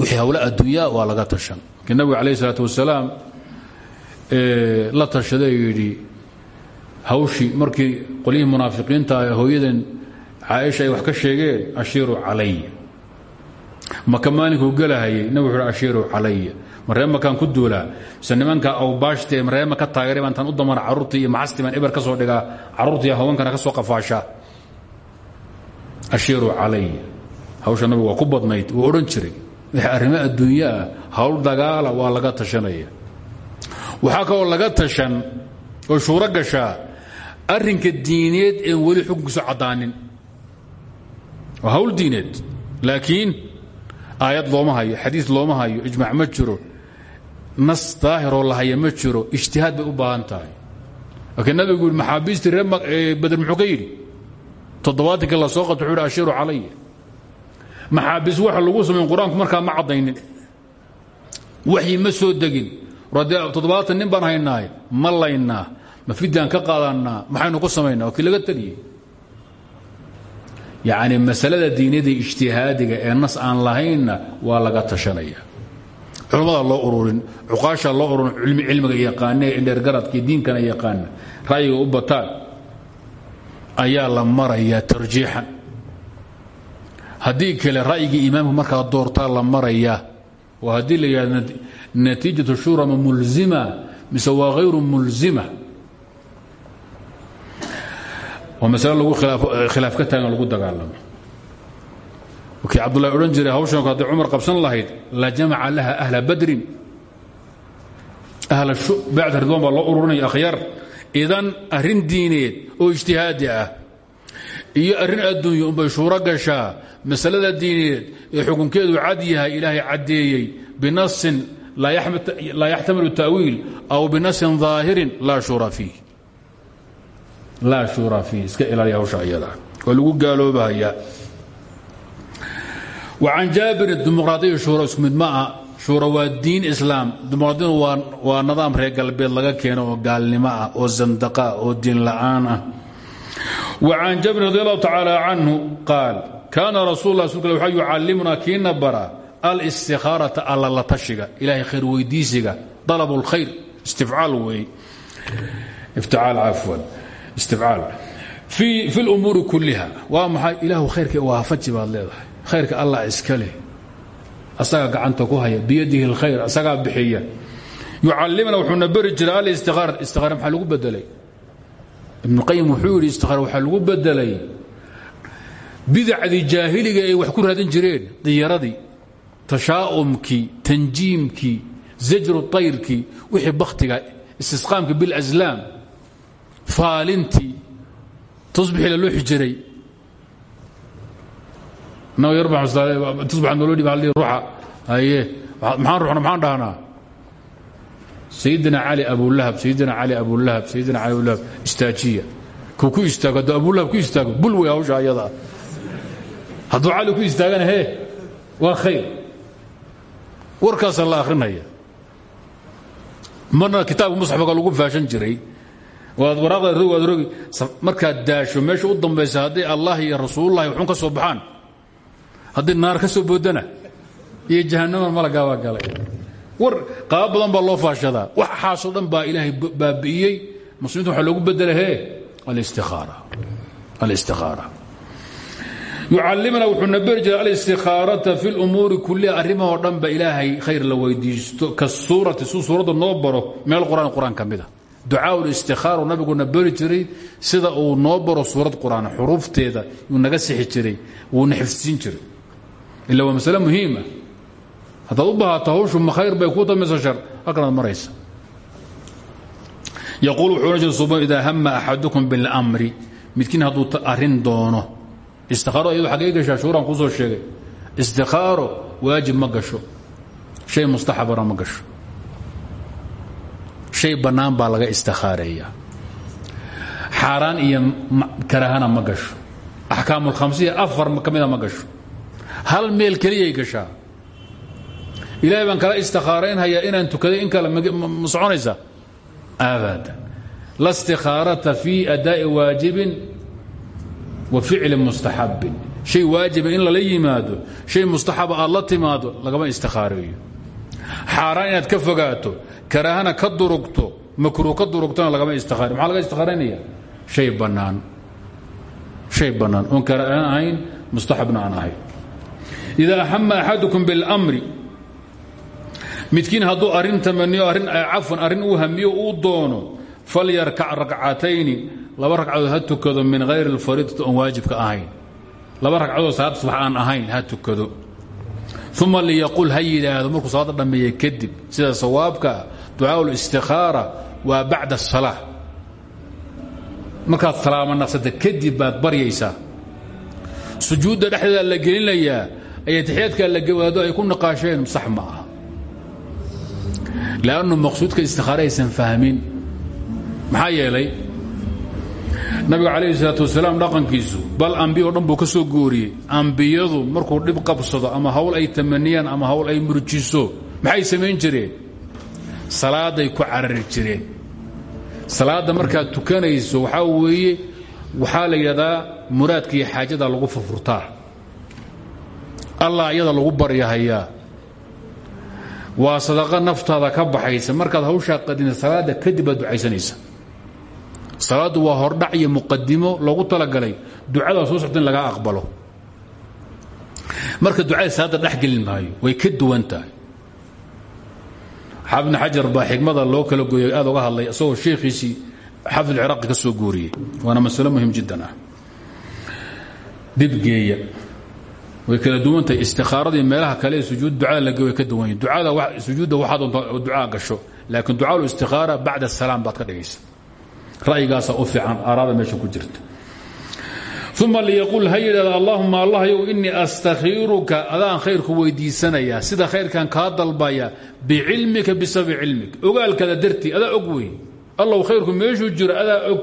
wixii hawlo adduunyaa waa laga tashan. Markii nabigu calayh isalaatu wasalaam la tashaday yidhi hawshii markii qolyihii munaafiqiinta ee hooyadan caaisha ay wax ka sheegeen ashiiruu calaya maka maalinkuu gelahayay nabi wuxu uhi ashiiruu calaya maree makaan ku duulaa mise nimanka awbaashta ee maree maka taageeray baan tan u damana carruurtii iyo maxastii baan eber ka soo dhigaa carruurtii haweenkana ka soo qafaashaa ashiiruu calaya hawsha nabigu waa ku badnayd wuu jiray arrimo adduunyo ah hawl dagaala waa laga tashanaya. Waxaa kaloo laga tashan oo shuuro gashaa arrinka diineed een weli xukunkiisu caddaanin. Waa hawl diineed laakiin aayad looma hayo xadiis ijmaac ma jiro nas daahiroo la haya ma jiro ijtihaad bay u baahan tahay. Laakiin nabigu yidhi maxaabiistii reer bader muxuu ka yidhi? La soo qabto wuxuu ashiru calaya maxaabiis waxa lagu samayn qur'aanku markaa ma caddaynin. Waxyi ma soo degin. Toddobaatan nin baan haynaay ma laynaa ma fiddaan ka qaadannaa maxaynu ku samaynaa waa kii laga taliyey yacni masalada diiniyada ijtihaadiga ee nas aan lahaynna waa laga tashanaya. Culammadaa loo ururin cuqaashaa loo ururin cilmiga yaqaana ee indheergaradka iyo diinkana yaqaana ra'yiga u bataan ayaa la marayaa tarjiixan haddii kale ra'yigii imaamka markaa doortaa la marayaa oo haddii la yidhahdo natiijatu shura ma mulzima mise waa mulzima? Waa masale lagu khilaaf ka taagan lagu dagaalamo. Kii cabdullahi odhan jiray hawshanku hadday cumar qabsan lahayd la jamaca laha ahla badrin. Ahla bacda ridwan baa loo ururinaya idan arrin diineed oo ijtihaadi ah iyo arrin adduunya unbay shuuro gashaa masalada diineed ee xukunkeedu cad yahay ilaahay caddeeyey binasin laa yaxtamilu ta'wiil aw binasin ظaahirin laa shura fiih. Laa shura fiih iska ilaaliya hawsha ayada waa lagu gaaloobahayaa وcan jaabirin dimuqraadiya shuuro isku mid ma aha. Shuuro waa diin islaam. Dimuqraadiyadu waa nidaam reer galbeed laga keeno oo gaalnimo ah oo zandaqa oo diin la'aan ah وcan jaabir radi allahu tacaala canhu qaal kaana rasul la sul wxa yucallimuna kiina bara alاstikhaarata alla la tashiga ilahay khayr weydiisiga dalab اlkhayr istifcaal wey ifticaal cafwan istifcaal fi اlumuuri kuliha waa maxay ilaahu khayrka waafaji baad leedahay khayrka allah iska leh asagaa gacanta ku haya biyadihi اlkhayr asagaa bixiya yucallimna wuxuuna beri jiray alistikaara istikaara maxaa lagu bedelay Ibnu qayim wuxuu yidhi istikaara waxaa lagu bedelay bidacdii jaahiliga ay wax ku raadin jireen diyaradii tashaa'umkii tanjiimkii zajru tayrkii wixii bakhtiga istisqaamka bilaslaam faalintii tusbixii la looxi jiray. Tusbaxa nolo dhib hal ruuxa. Haye maxaan ruuxna maxaan dhahnaa sayidina cali abulahab sayidina cali abulahab sayidina cali abulahab istaajiya kuu ku istaago hadduu abulahab ku istaago bul wey hawsha ayada hadduu cali ku istaagana he waa khayr. Warkaasa la akhrinaya. Marna kitaabka musxafka lagu faashan jiray waad waraaqda rog waad rogi markaad daasho meesha u dambaysa hadday allah iyo rasuulullahi waxun ka soo baxaan haddii naar ka soo boodana iyo jahannama malagaa baa galay war qaaba badan loo faashadaa. Waxaasoo dhan baa ilaahay baabi'iyey. Muslimiinta waxaa loogu bedela he alistikaara yucallimna wuxuuna beri jiray alistikaarata fi lumuuri kuliha arrimahoo dhan ba ilaahay khayr la weydiisto. Kasuurati suu suuradda meel quraan qur'aan ka mida ducaa listikaara nabiguna beri jiray sida uu noo baro suurad qur'aan naga sixi jiray wuuna xifdsiin jiray. Ila waa masale muhiima haddaad u bahaato hawshu ma khayr bay kuu damaysa shar. Halkanaad maraysa yaquul wuxuu ohan jira suban idaa hama axadukum biاlmri midkiin hadduu arrin doono istikaaro iyadu xaggee gashaa shuuraan kuu soo sheegay. Istikaaro waajib ma shay mustaxabana ma gasho. Shay bannaan baa laga istikaareeya xaaraan iyo karahana ma gasho. Axkaamulkhamsiya afar ka mida hal meel keliyay gashaa ilaahay baan kala istikaaraynhayaa inaan tukaday in kale ma soconaysa. La istikaarata fii adaa'i waajibin wa ficli mustaxabin. Shay waajiba in lala yimaado shay mustaxaba aad timaado lagama istikaareeyo xaaraan inaad ka fogaato karaahana ka durugto makruuh ka durugtona lagama istikaare maxaa laga istikaaraynaya hay bannaan. Shay bannaan. Oon karaahan ahayn mustaxabna aan ahayn idaa hama axadukum biاlmri midkiin hadduu arrin tamaniyo arrin cafwan arrin uu hamiyo uu doono falyarkac rakcatayni laba ragcadood ha tukado min hayri اlfariidati oon waajibka ahayn laba ragcadood salaad subax aan ahayn ha tukado uma liyaqul ha yidhaahdo markuu salaada dhammeeye kadib sida sawaabkaa ducaa اlistikaara waa bacda الsalaa markaad salaama naqsata kadib baad baryaysaa sujuudda dhexdeeda la gelinayaa ayay taxiyaadkaa la gawaado ay ku naqaasheen sax ma aha lannu maqsuudka istikaare aysan fahmin maxaa yeelay nabiga calayhi salaatu wasalaam dhaqankiisu bal ambiya o dhan buu ka soo gooriyey ambiyadu markuu dhib qabsado ama hawl ay tamaniyaan ama hawl ay murjiso maxay samayn jireen salaaday ku carari jireen salaadda markaad tukanayso waxaa weeye waxaa la yidhahdaa muraadka iyo lagu furfurtaa allah iyada lagu baryahayaa waa sadaqa naftaada ka baxaysa markaad hawshaa qadinta salaadda kadib baad ducaysanaysa. Salaaddu waa hordhac iyo muqadimo loogu talagalay ducada soo socta in lagaa aqbalo. Marka ducada salaadda dhex gelin maayo way ka duwan tahay. Xaafid ibn baa xikmada loo kala gooyay aad uga hadlay isagoo sheekhiisii xaafid alciraaqi ka soo guuriyey waana masalo muhiim jiddan ah. Dibgeeya way kala duwan tahay istikaaradii meelaha kale sujuud ducada lage way ka duwan yihiin ducada sujuudda waxaa doonta ducaa gasho laakiin ducaa istikaara bacda salaam baad ka dhigaysa. Ra'yigaasaa u fiican aaraada meesha ku jirta. Uma liyaqul ha yidhahda allahuma allah yow inii astakhiiruka. Adaan khayrku weydiisanayaa sida khayrkan kaa dalbaya bicilmika bisababi cilmik ogaalkada dartii adaa og wey allow khayrku meeshuu jiro adaa og.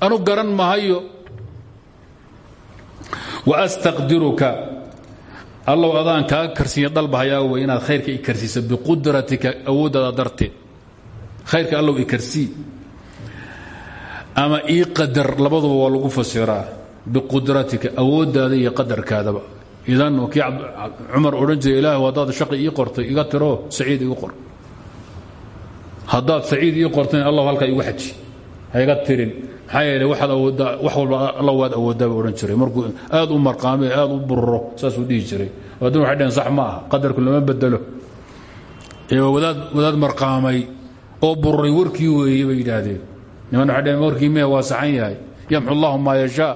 Anu garan mahayo wastaqdiruka allow adaan kaa karsiiya dalbahayaa wey inaad khayrka i karsiisa biqudratika awooddaada darteed. Khayrka allow i karsii. Ama ii qadar labaduba waa lagu fasiraa. Biqudratika awooddaada iyo qadarkaadaba. Idan kii cumar odhan jiray ilaah haddaad shaqi ii qortay iga tiroo saciid igu qor. Haddaad saciid ii qortayn allah halkaa igu xaji ha iga tirin. Maxaa yeele waxaad awooddaa wax walba alla waad awooddaa buu odhan jiray. Markuu aad u marqaame aad u bururo saasuu dhihi jiray. Adun waxay dhaheen sax ma aha qadarku lama bedelo. Ee wadaad wadaad marqaamay oo bururay warkii weeye bay yidhaahdeen. Niman waxay dhaheen warkii mee waa saxan yahay. Yamxu allahu maa yashaa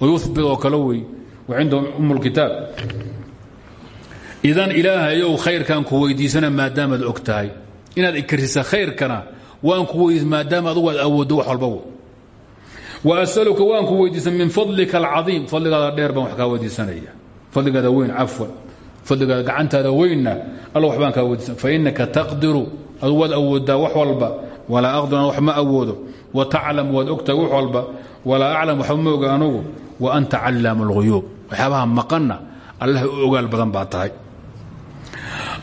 wayuhbit oo kale wey wa cindahu um lkitaab idan ilaahayow khayrkan ku weydiisana maadaamaad og tahay inaad ikarisa khayrkana waan ku weydiis maadaama adugu aad awooddo wax walba wa asaluka waan ku weydiisan min fadlika alcaiim fadligaada dheer baan wax kaa weydiisanaya. Fadligaada weyn cafwan. Fadligaada gacantaada weynna alla waxbaan kaa weydiisan. Fainaka taqdiru adu waad awooddaa wax walba. Walaa aqdiru wax ma awoodo. Wa taclam waad ogtahay wax walba. Walaa aclam waxba ma oga anugu. Wa anta callaamu اlghuyuub waxyaabaha maqanna allah u ogaal badan baa tahay.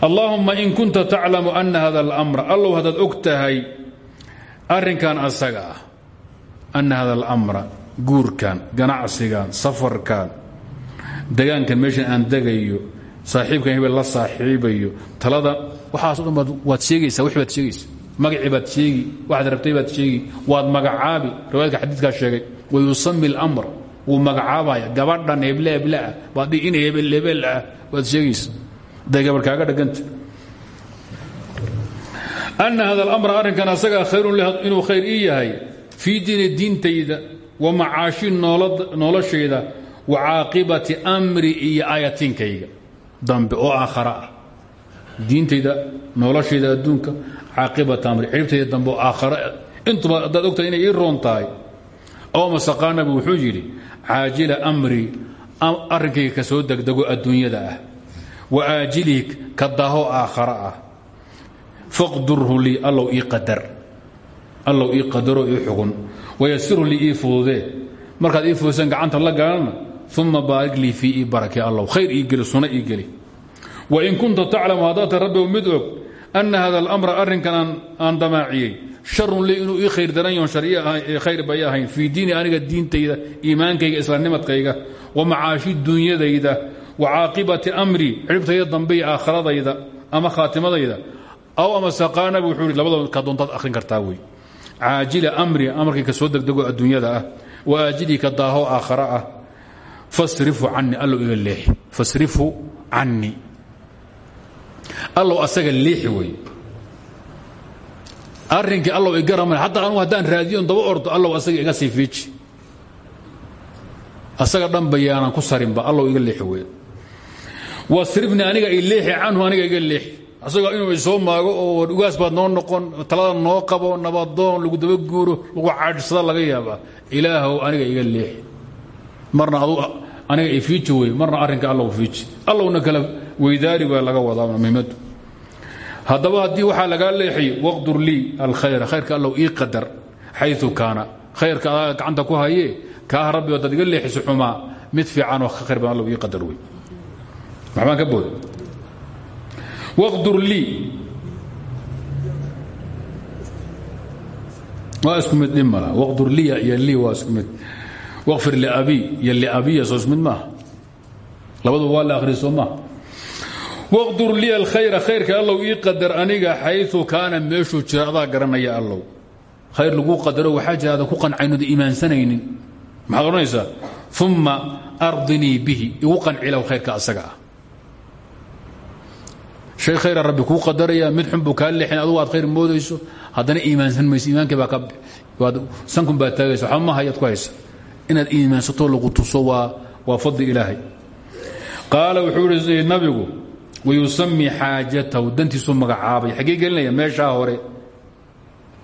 Allaahumma in kunta taclamu ana hada اlamra allow haddaad og tahay arrinkan asaga ah ana hada alamra guurkan ganacsigan safarkan degaankan meeshan aan degayo saaxiibkan hebel la saaxiibayo talada waxaaso dhan waad sheegaysaa wix baad sheegaysa. Magacii baad sheegi waxaad rabtay baad sheegi waad magacaabi. Riwaayadka xadiidkaa sheegay wayusami اlamr wuu magacaabaya gabadhan heble hebleah baad inay hebel hebel ah waad sheegaysa. Haday ana hada alamra arrinkan asagaa khayrun inuu khayr ii yahay fii diini diintayda wa macaashi noloshayda wa caaqibati amri iyo aayatiinkayga dambe oo aakhara ah diintayda noloshayda adduunka caaqibata amri ciribtayda dambe oo aakhara intuba haddaad ogtahay inay ii roon tahay oo masaqaanabi wuxuu amri arrinkayga ka soo degdego ah wa aajilihi ka daho aakhara ah faqdurhu lii allow ii qadaro ii xugun. Wayasirhu lii ii fududee markaad gacanta la galanna uma baarig lii fii ii barake allow. Khayr ii geli suna ii kunta taclamu haddaad ta rabbiw mid og ana hada alamra arrinkan aan damaaciyey. Sharun lii inuu ii khayr daran yaho khayr bay ahayn. Fii diini aniga diintayda iimaankayga islaamnimadkayga wa macaashi dunyadayda wa caaqibati amri xidhibtayda dambe iyo ama khaatimadayda aw ama saqaanabi wuxuu yidhi labadaba ka doontaad akhrin kartaa wey. Caajila amri amarkii ka soo degdego adduunyada ah wa aajilii daaho aakhara ah fasrifu canii allow iga leexi fasrifu canii allow asaga leexi wey. Arrinkii allow igaramay hataa anugu haddaan raadiyon daba ordo allow asaga iga sii asaga dhan bayaanan ku sarinba allow iga leexi wey. Wasrifni aniga i leexi aniga iga leexi asagoo inuu isoo maago oo ugaas baad noo noqon talada noo qabo nabadoon lagu daba guuro lagu caadhsada laga yaabaa. Ilaahow aniga iga leexi marna adu aniga i fiiji wey marna arrinka allow fiiji. Allowna kala weydaari baa laga wadaa muhiimadu. Haddaba haddii waxaa lagaa leexiy waqdur lii alkhayra khayrka allow ii qadar xayu kaana. Khayrka gacanta ku hayee kaa rabbi haddaad iga leexiso xumaa mid fiican oo ka khayr badan allow ii qadar wey maxbaan ka booda waqdur lii waa isku mid dhib mala waqdur liya iyo lii waa isku mid waqfir liabi iyo liabiya soo ismid maaha labaduba waa la akhriya soo maaha waqdur liya alkhayra khayrka allow ii qadar aniga xayu kaana meeshuu jira adaa garanaya allow khayr laguu qadaro waxaa jira aada ku qancaynood iimaansanaynin maxaad odhanaysaa uma ardinii bihi igu qancilow khayrka asaga ah shay khayra rabbi kuu qadaraya mid xun buu kaa leexin adugu aad khayr moodayso. Haddana iimaansan mayso iimaankii baa sankun baad taagaysa waxba ma hayaad ku haysa. Inaad iimaansatoo lagu tuso waa fadli ilaahay. Qaala wuxuu ihi nabigu wayusami xaajatahu. Dantiisuu magacaabay. Xaggee gelinaya meeshaa hore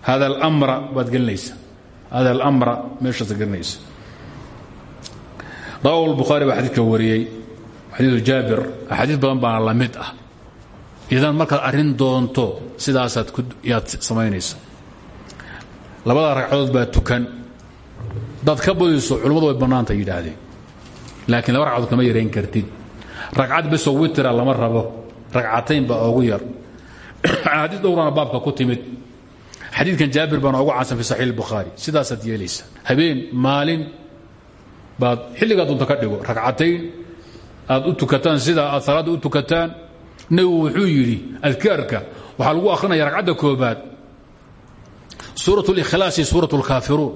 hada almra baad gelinaysa hada alamra meeshaas gelinaysa rawahu lbukhaari baa xadiidka wariyey. Xadiidu jaabir axaadiis badan baana la mid ah idan markaad arrin doonto sidaasaad yaad samaynaysa labada ragcadood baa tukan. Daad ka badiso culummadu way bannaanta yidhaahdeen. Laakiin laba ragcadood kama yarayn kartid. Ragcad besoo witira lama rabo. Ragcatayn baa ugu yar. Axaadiis dhowrana baabka ku timid. Xadiidkan jaabir baana ugu caansan fi saxiix اlbukhaari sidaasaad yeelaysa. Habeen maalin baad xilligaa doonta ka dhigo. Ragcatayn aad u tukataan sidaa aad salaadda u tukataan nebigu wuxuu yidhi adkaarka waxaa lagu akhrinaya ragcadda koobaad suuraة اlإkhlaas iyo suuraة اlkaafiruun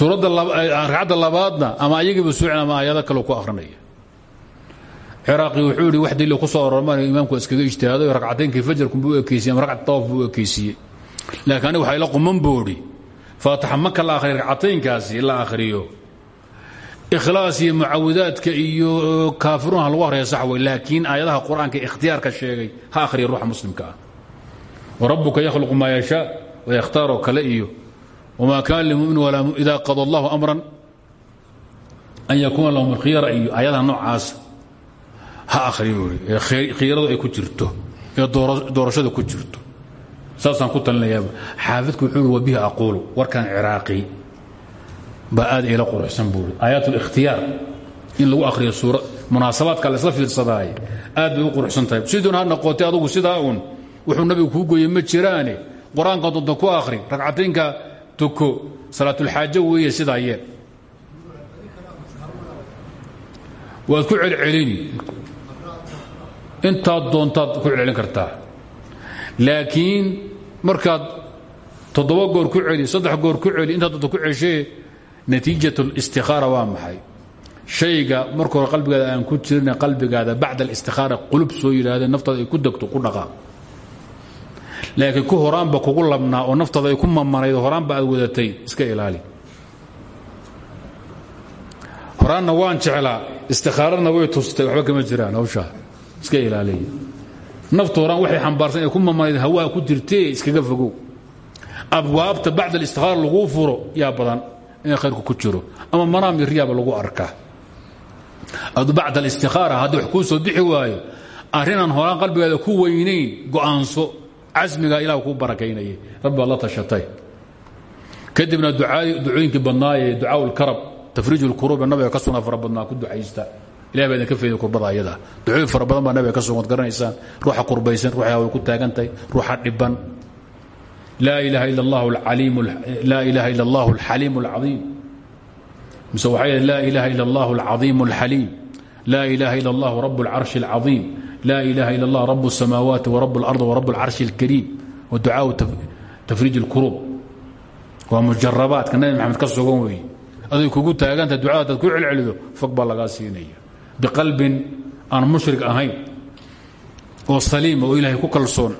ragcadda labaadna ama ayagiiba suucin ama aayado kale ku akhrinaya ciraaqi wuxuu yidhi wax daliil ku soo orormanayo imaamku iskaga ijtihaaday ragcataynkii fajarkunbuu u ekeysiye ama ragcat tawaaf buu u ekeysiiyey laakiin aniga waxaa ila quman boodhi faataxa maka la akhriya ragcataynkaasi la akhriyo ikhlaas iyo mucawidaadka iyo kaafiruun ha lagu akhriya sax wey laakiin aayadaha qur'aanka ikhtiyaarka sheegay ha akhriya ruuxa muslimka ah. Warabuka yakhluqu maa yashaa wayakhtaaroo kale iyo wma kana limumin walaa ida qada allahu amran an yakuuna lahum alkhiyara iyo aayadaha noocaasa ha akhriyo khiyaradu ay ku jirto ee doorashada ku jirto. Saasaan ku talinayaaba xaafidku wuxuu ui wa bihi aquulu baa aad ila quruxsan buui aayaat اlikhtiyaar in lagu akhriyo suura munaasabaadka la isla fiirsadaaye aad bay u quruxsan tahay. Siduun ha noqotay adugu sidaa uun. Wuxuu nabigu kuu gooyey ma jiraane qur'aanka doonta ku akhri ragcataynka tuko salaatulxaajo weeye sidaa yeel. Waad ku celcelini. Intaad doontaad ku celcelin kartaa. Laakiin markaad toddoba goor ku celi saddex goor ku celi intaad doonta ku ceshee natiijat اlistikaara waa maxay? Shayga marka hore qalbigaada aan ku jirina qalbigaada bacda alistikaara qulub soo yidhaahdeen naftaada ay ku degto ku dhaqaa. Laakiin ku horaanba kugu labnaa oo naftaada ay ku mamanayd horaanba aad wadatay iska ilaali. Horaanna waan jeclaa istikhaarana way tustay waxba kama jiraan hawshaa iska ilaaliya naftu horaan waxay xambaarsan ay ku mamanayd hawaa ku jirtee iskaga fogow. Abwaabta bacda alistikhaara laguu furo yaa badan inay khayrku ku jiro ama manaami riyaaba lagu arkaa. Adu bacda alistikhaara haddii wax kuu soo bixi waayo arrinaan horaan qalbigaada ku weynayn go'aanso casmigaa ilah kuu barakaynayay. Rabbi baad la tashatay. Kadibna ducooyinkii badnaaye ducaa lkarab tafriij lkuruub nabiga ka sugnaa fara badnaa ku ducaysta. Ilah baa idinka feeday kurbada ayada. Ducooyin fara badan baa nabiga ka sugan garanaysaan. Ruuxa kurbaysan ruuxa way ku taagantahay ruuxa dhiban laa ilaha ila allah alaliim laa ilaha ila allah alxaliim alcadiim mise waxay laa ilaha ila allah alcadiim alxaliim laa ilaha ila allah rab alcarshi alcadiim laa ilaha ila allah rab الsamaawaati wrab اlard wrab اlcarshi اlkariim waducaau tafriij اlkuruub waa mujarabaadka nabi maxamed ka sugan weeye aday kugu taaganta ducada hadaad ku celcelido fog baa lagaa siinaya biqalbin aan mushrik ahayn oo saliima oo ilaahay ku kalsoon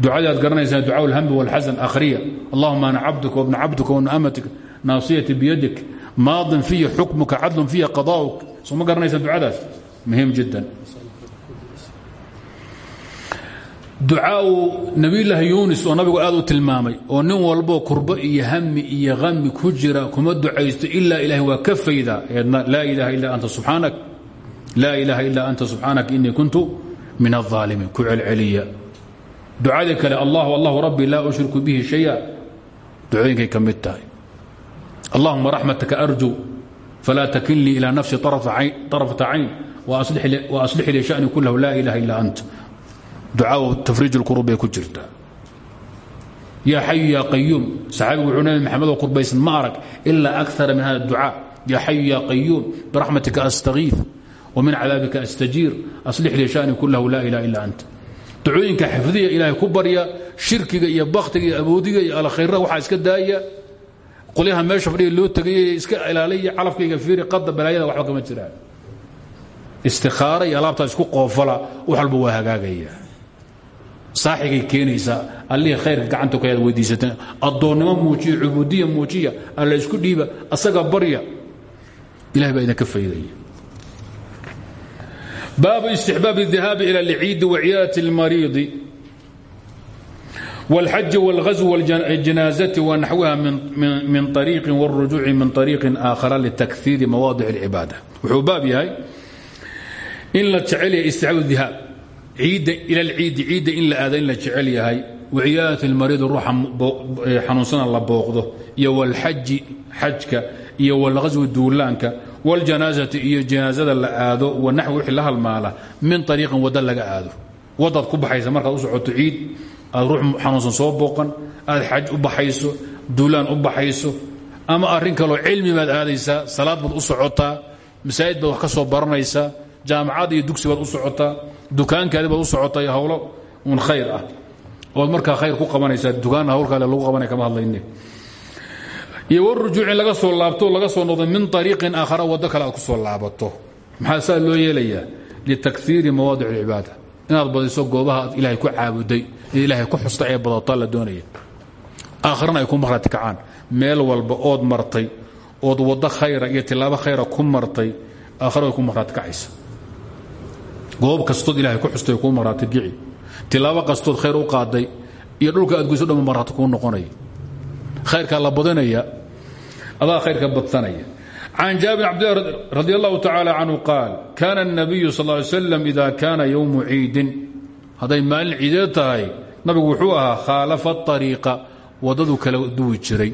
ducadii aad garanaysaan ducaa اlhambi wاlxasan akhriya allahuma ana cabduka wabna cabduka wabna amatik naasiyati biyadik maadin fiya xukmuka cadlun fiya qadaa'uk soo ma garanaysaan ducadaas muhim jiddan ducaau nabiyulaahi yunis oo nabigu aad u tilmaamay oo nin walboo kurbo iyo hami iyo hami ku jira kuma ducaysto ilaa ilahay waa ka fayda eedna laa ilaha illa anta subxaanak laa ilaaha illa anta subxaanak inii kuntu min الظaalimiin ku celceliya ducadii kale allahu allahu rabbi laa ushriku bihi shaya. Ducooyinkay ka mid tahay. Allahuma raxmataka arju falaa takilnii ilaa nafsi طarafata cayn waaslix lii shani kulahu laa ilaha illa anta ducaa tafriij اlkurub bay ku jirtaa. Yaa xayu yaa qayuum saxaabigu wuxuu nabi maxamed oo qurbaysan ma arag ilaa akara min hada ducaa. Yaa xayu yaa qayuum biraxmatika astagiif wamin cadaabika astajiir aslix lii shani kulahu laa ilaha illa anta ducooyinka xifdiya ilaahay ku barya shirkiga iyo baktiga iyo aboodiga iyo alkhayra waxaa iska daaya. Qolyaha meesha fadhiga loo tegay iska ilaaliya calafkayga fiiri qada balaayada waxba kama jiraan istikaara iyo alaabtaa isku qoofala wax walba waa hagaagaya. Saaxigay keenaysaa allihii gacanta ku ayaad weydiisateen addoonnimo muujiya cubuudiya muujiya alla isku dhiiba asaga barya. Ilahay baa idinka faydaya baabu istixbaab الذihaabi ilى اlciidi waciyaadati اlmariidi والxج والغزو والجناaزة ونaxوiha min طريiqi والرuجوع min طريiqi آakhر لتkثيir مواaضع العباadة wuxuu baab yahay in la jecel yahay استiعاab الذihaab ciidda ilى اlciidi ciidda in la aado in la jecel yahay وciyaadaة الmariid ruuxa xanuunsana la booqdo iyo واlxaji xajka iyo واlغaswi duulaanka wاljanaazati iyo janaazada la aado wanaxwi wixii la halmaala min ariiqin wada laga aado. Wadaad ku baxaysa markaad u socoto ciid aad ruux xanuunsan soo booqan aad xaj u baxayso duulaan u baxayso ama arrin kaloo cilmi baad aadaysaa salaad baad u socotaa masaajid baad ka soo baranaysaa jaamacad iyo dugsi baad u socotaa dukaankaadi baad u socotaa iyo hawlo uun khayr ah. Ood markaa khayr ku qabanaysaa dukaanna hawlkaale lagu qabanaya kama hadlayne iyo warujuucin laga soo laabto laga soo noqdo min ariiqin aakhara waddo kale aad ku soo laabato. Maxaa saa loo yeelayaa? Litakhiiri mawaadic alcibaada inaad badiso goobaha ilaahay ku caabuday ilaahay ku xusta ee badataa la doonaya. Aakharana ay ku marati kacaan meel walba ood martay ood waddo khayra iyo tilaabo khayra ku martay aakhara ku marati kacaysa goob kastood ilahay ku xustay kuu marati kici tilaabo kastood khayr u qaaday iyo dhulka aad goyso dhamma marati kuu noqonaya khayrkaa la badinaya adaa khayrka badsanaya. Can jaabir cabdillah radi allahu tacaala canhu qaal kaana الnabiyu sal ly slam ida kaana yowmu ciidin. Hadday maalin ciideed tahay nabigu wuxuu ahaa khaalafa ariiqa wadaduu kala duwi jiray.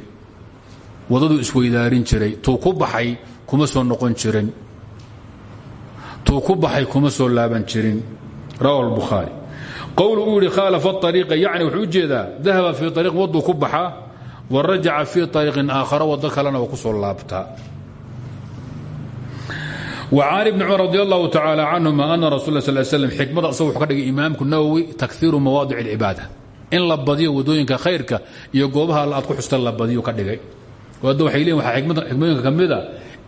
Wadaduu isweydaarin jiray. Tuu ku baxay kuma soo noqon jirin. Tuu ku baxay kuma soo laaban jirin. Rawa albukhaari. Qowlu uu yidhi khaalafa ariiqa yacni wuxuu u jeedaa dahaba fii ariiq wadduu ku baxaa warajaca fii ariiqin aakhara waddo kalena oo ku soo laabtaa wcan ibni cumar radi allahu tacaala canhuma ana rasul sl slm xikmada asagu wuxuu ka dhigay imaamku nawowi takiiru mawaadic اlcibaada in la badiyo waddooyinka khayrka iyo goobaha all aad ku xusta la badiyo ka dhigay. Hadda waxay leeyiin waxaa xikmooyinka ka mida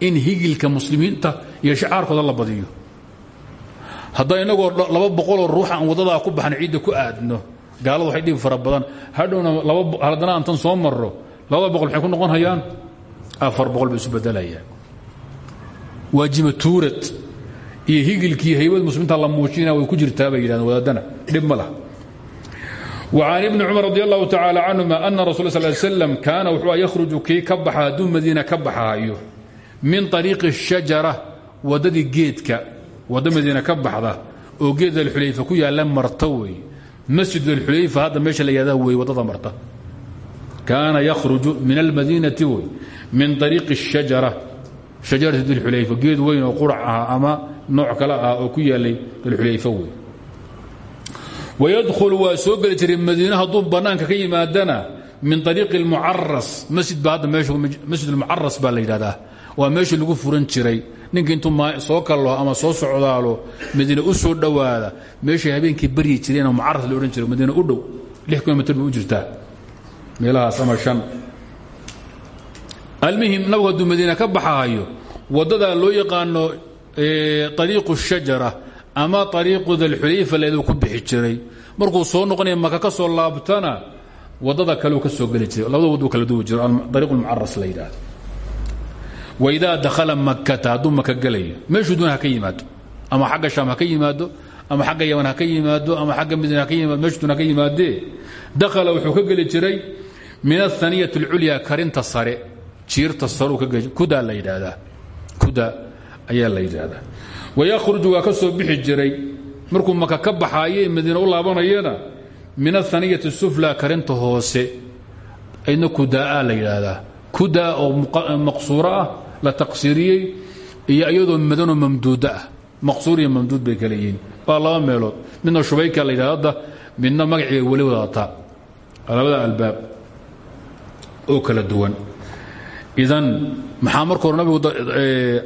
in higilka muslimiinta iyo shacaarkooda la badiyo. Hadda ruux aan waddadaa ku baxan ciidda ku aadno gaalada waxay dhib fara badan hadhowna haddana aantan soo marro labada boqol maxay ku noqon hayaan afar boqol bay isu bedelayaan waajima tuurad iyo higilkii haybad muslimiinta la muujina way ku jirtaa bay yidhahdeen wadaadana dhib ma lah وعن ابن cمر رضي الله تعالى عنهma أن رsuل صل ل سلم kaana wuxuu ykhرuجu kii ka baxa hadduu madiina ka baxaayo min طريiqi الشhaجaرة wadadii geedka waddo madiina ka baxda oo geed alxulayfa ku yaala marta wey masjidulayfa hadda meesha la yhahda wey waddada marta. Kaana yakhruju min almadiinati wey min ariiqi shajara. Shajarati dulxulayfa geed weyn oo qurac ah ama nooc kale ah oo ku yaalay dulxulayfa wey wayadkhulu waa soo geli jiray madiine hadduu bannaanka ka yimaadana min ariiqi اlmucaras masjid ba hadda meesha masjid اlmucaras baa la yidhahdaa. Waa meeshii lagu furan jiray ninka intuu soo kallo ama soo socdaalo madiine u soo dhowaada meeshay habeenkii baryi jireen mucaras la odhan jiray madiine u dhow lix kilomitr u jirtaa meelahaas ama shan. Almuhim nabigu ka baxahayo waddadaa loo yaqaano ariiqu shajara ama ariiqu dalxulayfa leeduu ku bixi jiray. Markuu soo noqonaya maka ka soo laabtana waddada kaleu ka soo geli jiray labada wadduu kala duwi jiro ariiqu lmucaras la waidaa dakhala makata hadduu maka gelayo meeshuu ka ama xagga shaam ha ka ama xagga yaman ha ka ama xagga madiina ha ka yimaado? Meeshuu ka dakhala wuxuu ka geli jiray min ahaniyati اlculya karinta sare jiirta saruu kudaa la yidhaahdaa? Kuda ayaa la yidhaahdaa. Wayakhruju waa ka soo jiray. Markuu maka ka baxaaye madiina u laabanayana min ahaniyati sufla karinta hoose. Aydna kudaaa la yidhaahdaa. Kudaa oo maqsuuro ah la taqsiiriyey iyo iyadoo madanoo mamduuda ah. Maqsuur iyo mamduud bay yihiin. Waa laba meelood. Midna shubayka la yidhahdo hadda midna magaciiay weli wadataa labada albaab oo kala duwan. Idan maxaa marka hore nabigu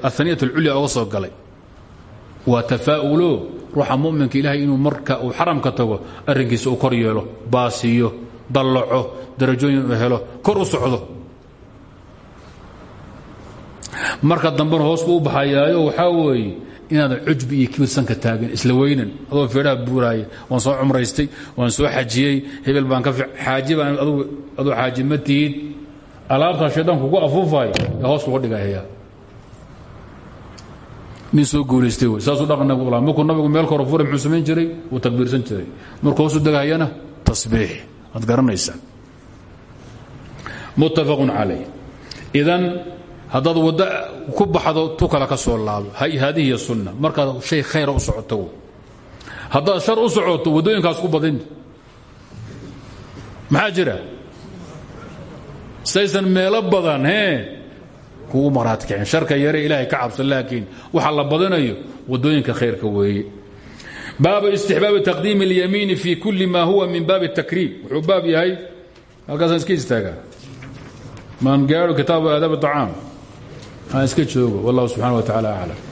ahaniyat اlculya oga soo galay? Waa tafaa'ulo ruuxa muminka ilahay inuu marka uu xaramka tago arrinkiisa uu kor yeelo baasiyo dallaco darajooyin uu helo kor u socdo marka dambena hoos buu u baxayaayo waxaa weeye inaadan cujbi iyo kibir sanka taagin isla weynan. Adoo feedhaha buuraaya waan soo cumraystay waan soo xajiyey hebel baan ka xaaji baan aduu xaaji ma tihid. Alaabtaa shaydaanku ku afuufayo ee hoos uga dhigaya nin soo guulaystay wey saasuu dhaqan nabigu ula markuu nabigu meel koro fure muxuu samayn jiray? Wuu takbiirsan jiray. Markuu hoosu degahayana tasbiix. Muttafaqun calayh. Idan haddaad waddo ku baxdo tukala ka soo laabo haadihiy sunna. Markaad shay khayra u socoto. Haddaad shar u socoto waddooyinkaas ku badin. Maxaa saysan meelo badan e kugu maraadkicin sharka yare ilaahay ka cabsan laakiin waxaa la badanayo waddooyinka khayrka weeye. Baabu istixbaabi taqdiimi اlyamiini fi kulli ma huwa min baabi اtakriim wuxuu baab yahay halkaasaan iska istaagaa. Maan gaaro kitaabu aan iska joogo. Wallah subxana wa tacala aclam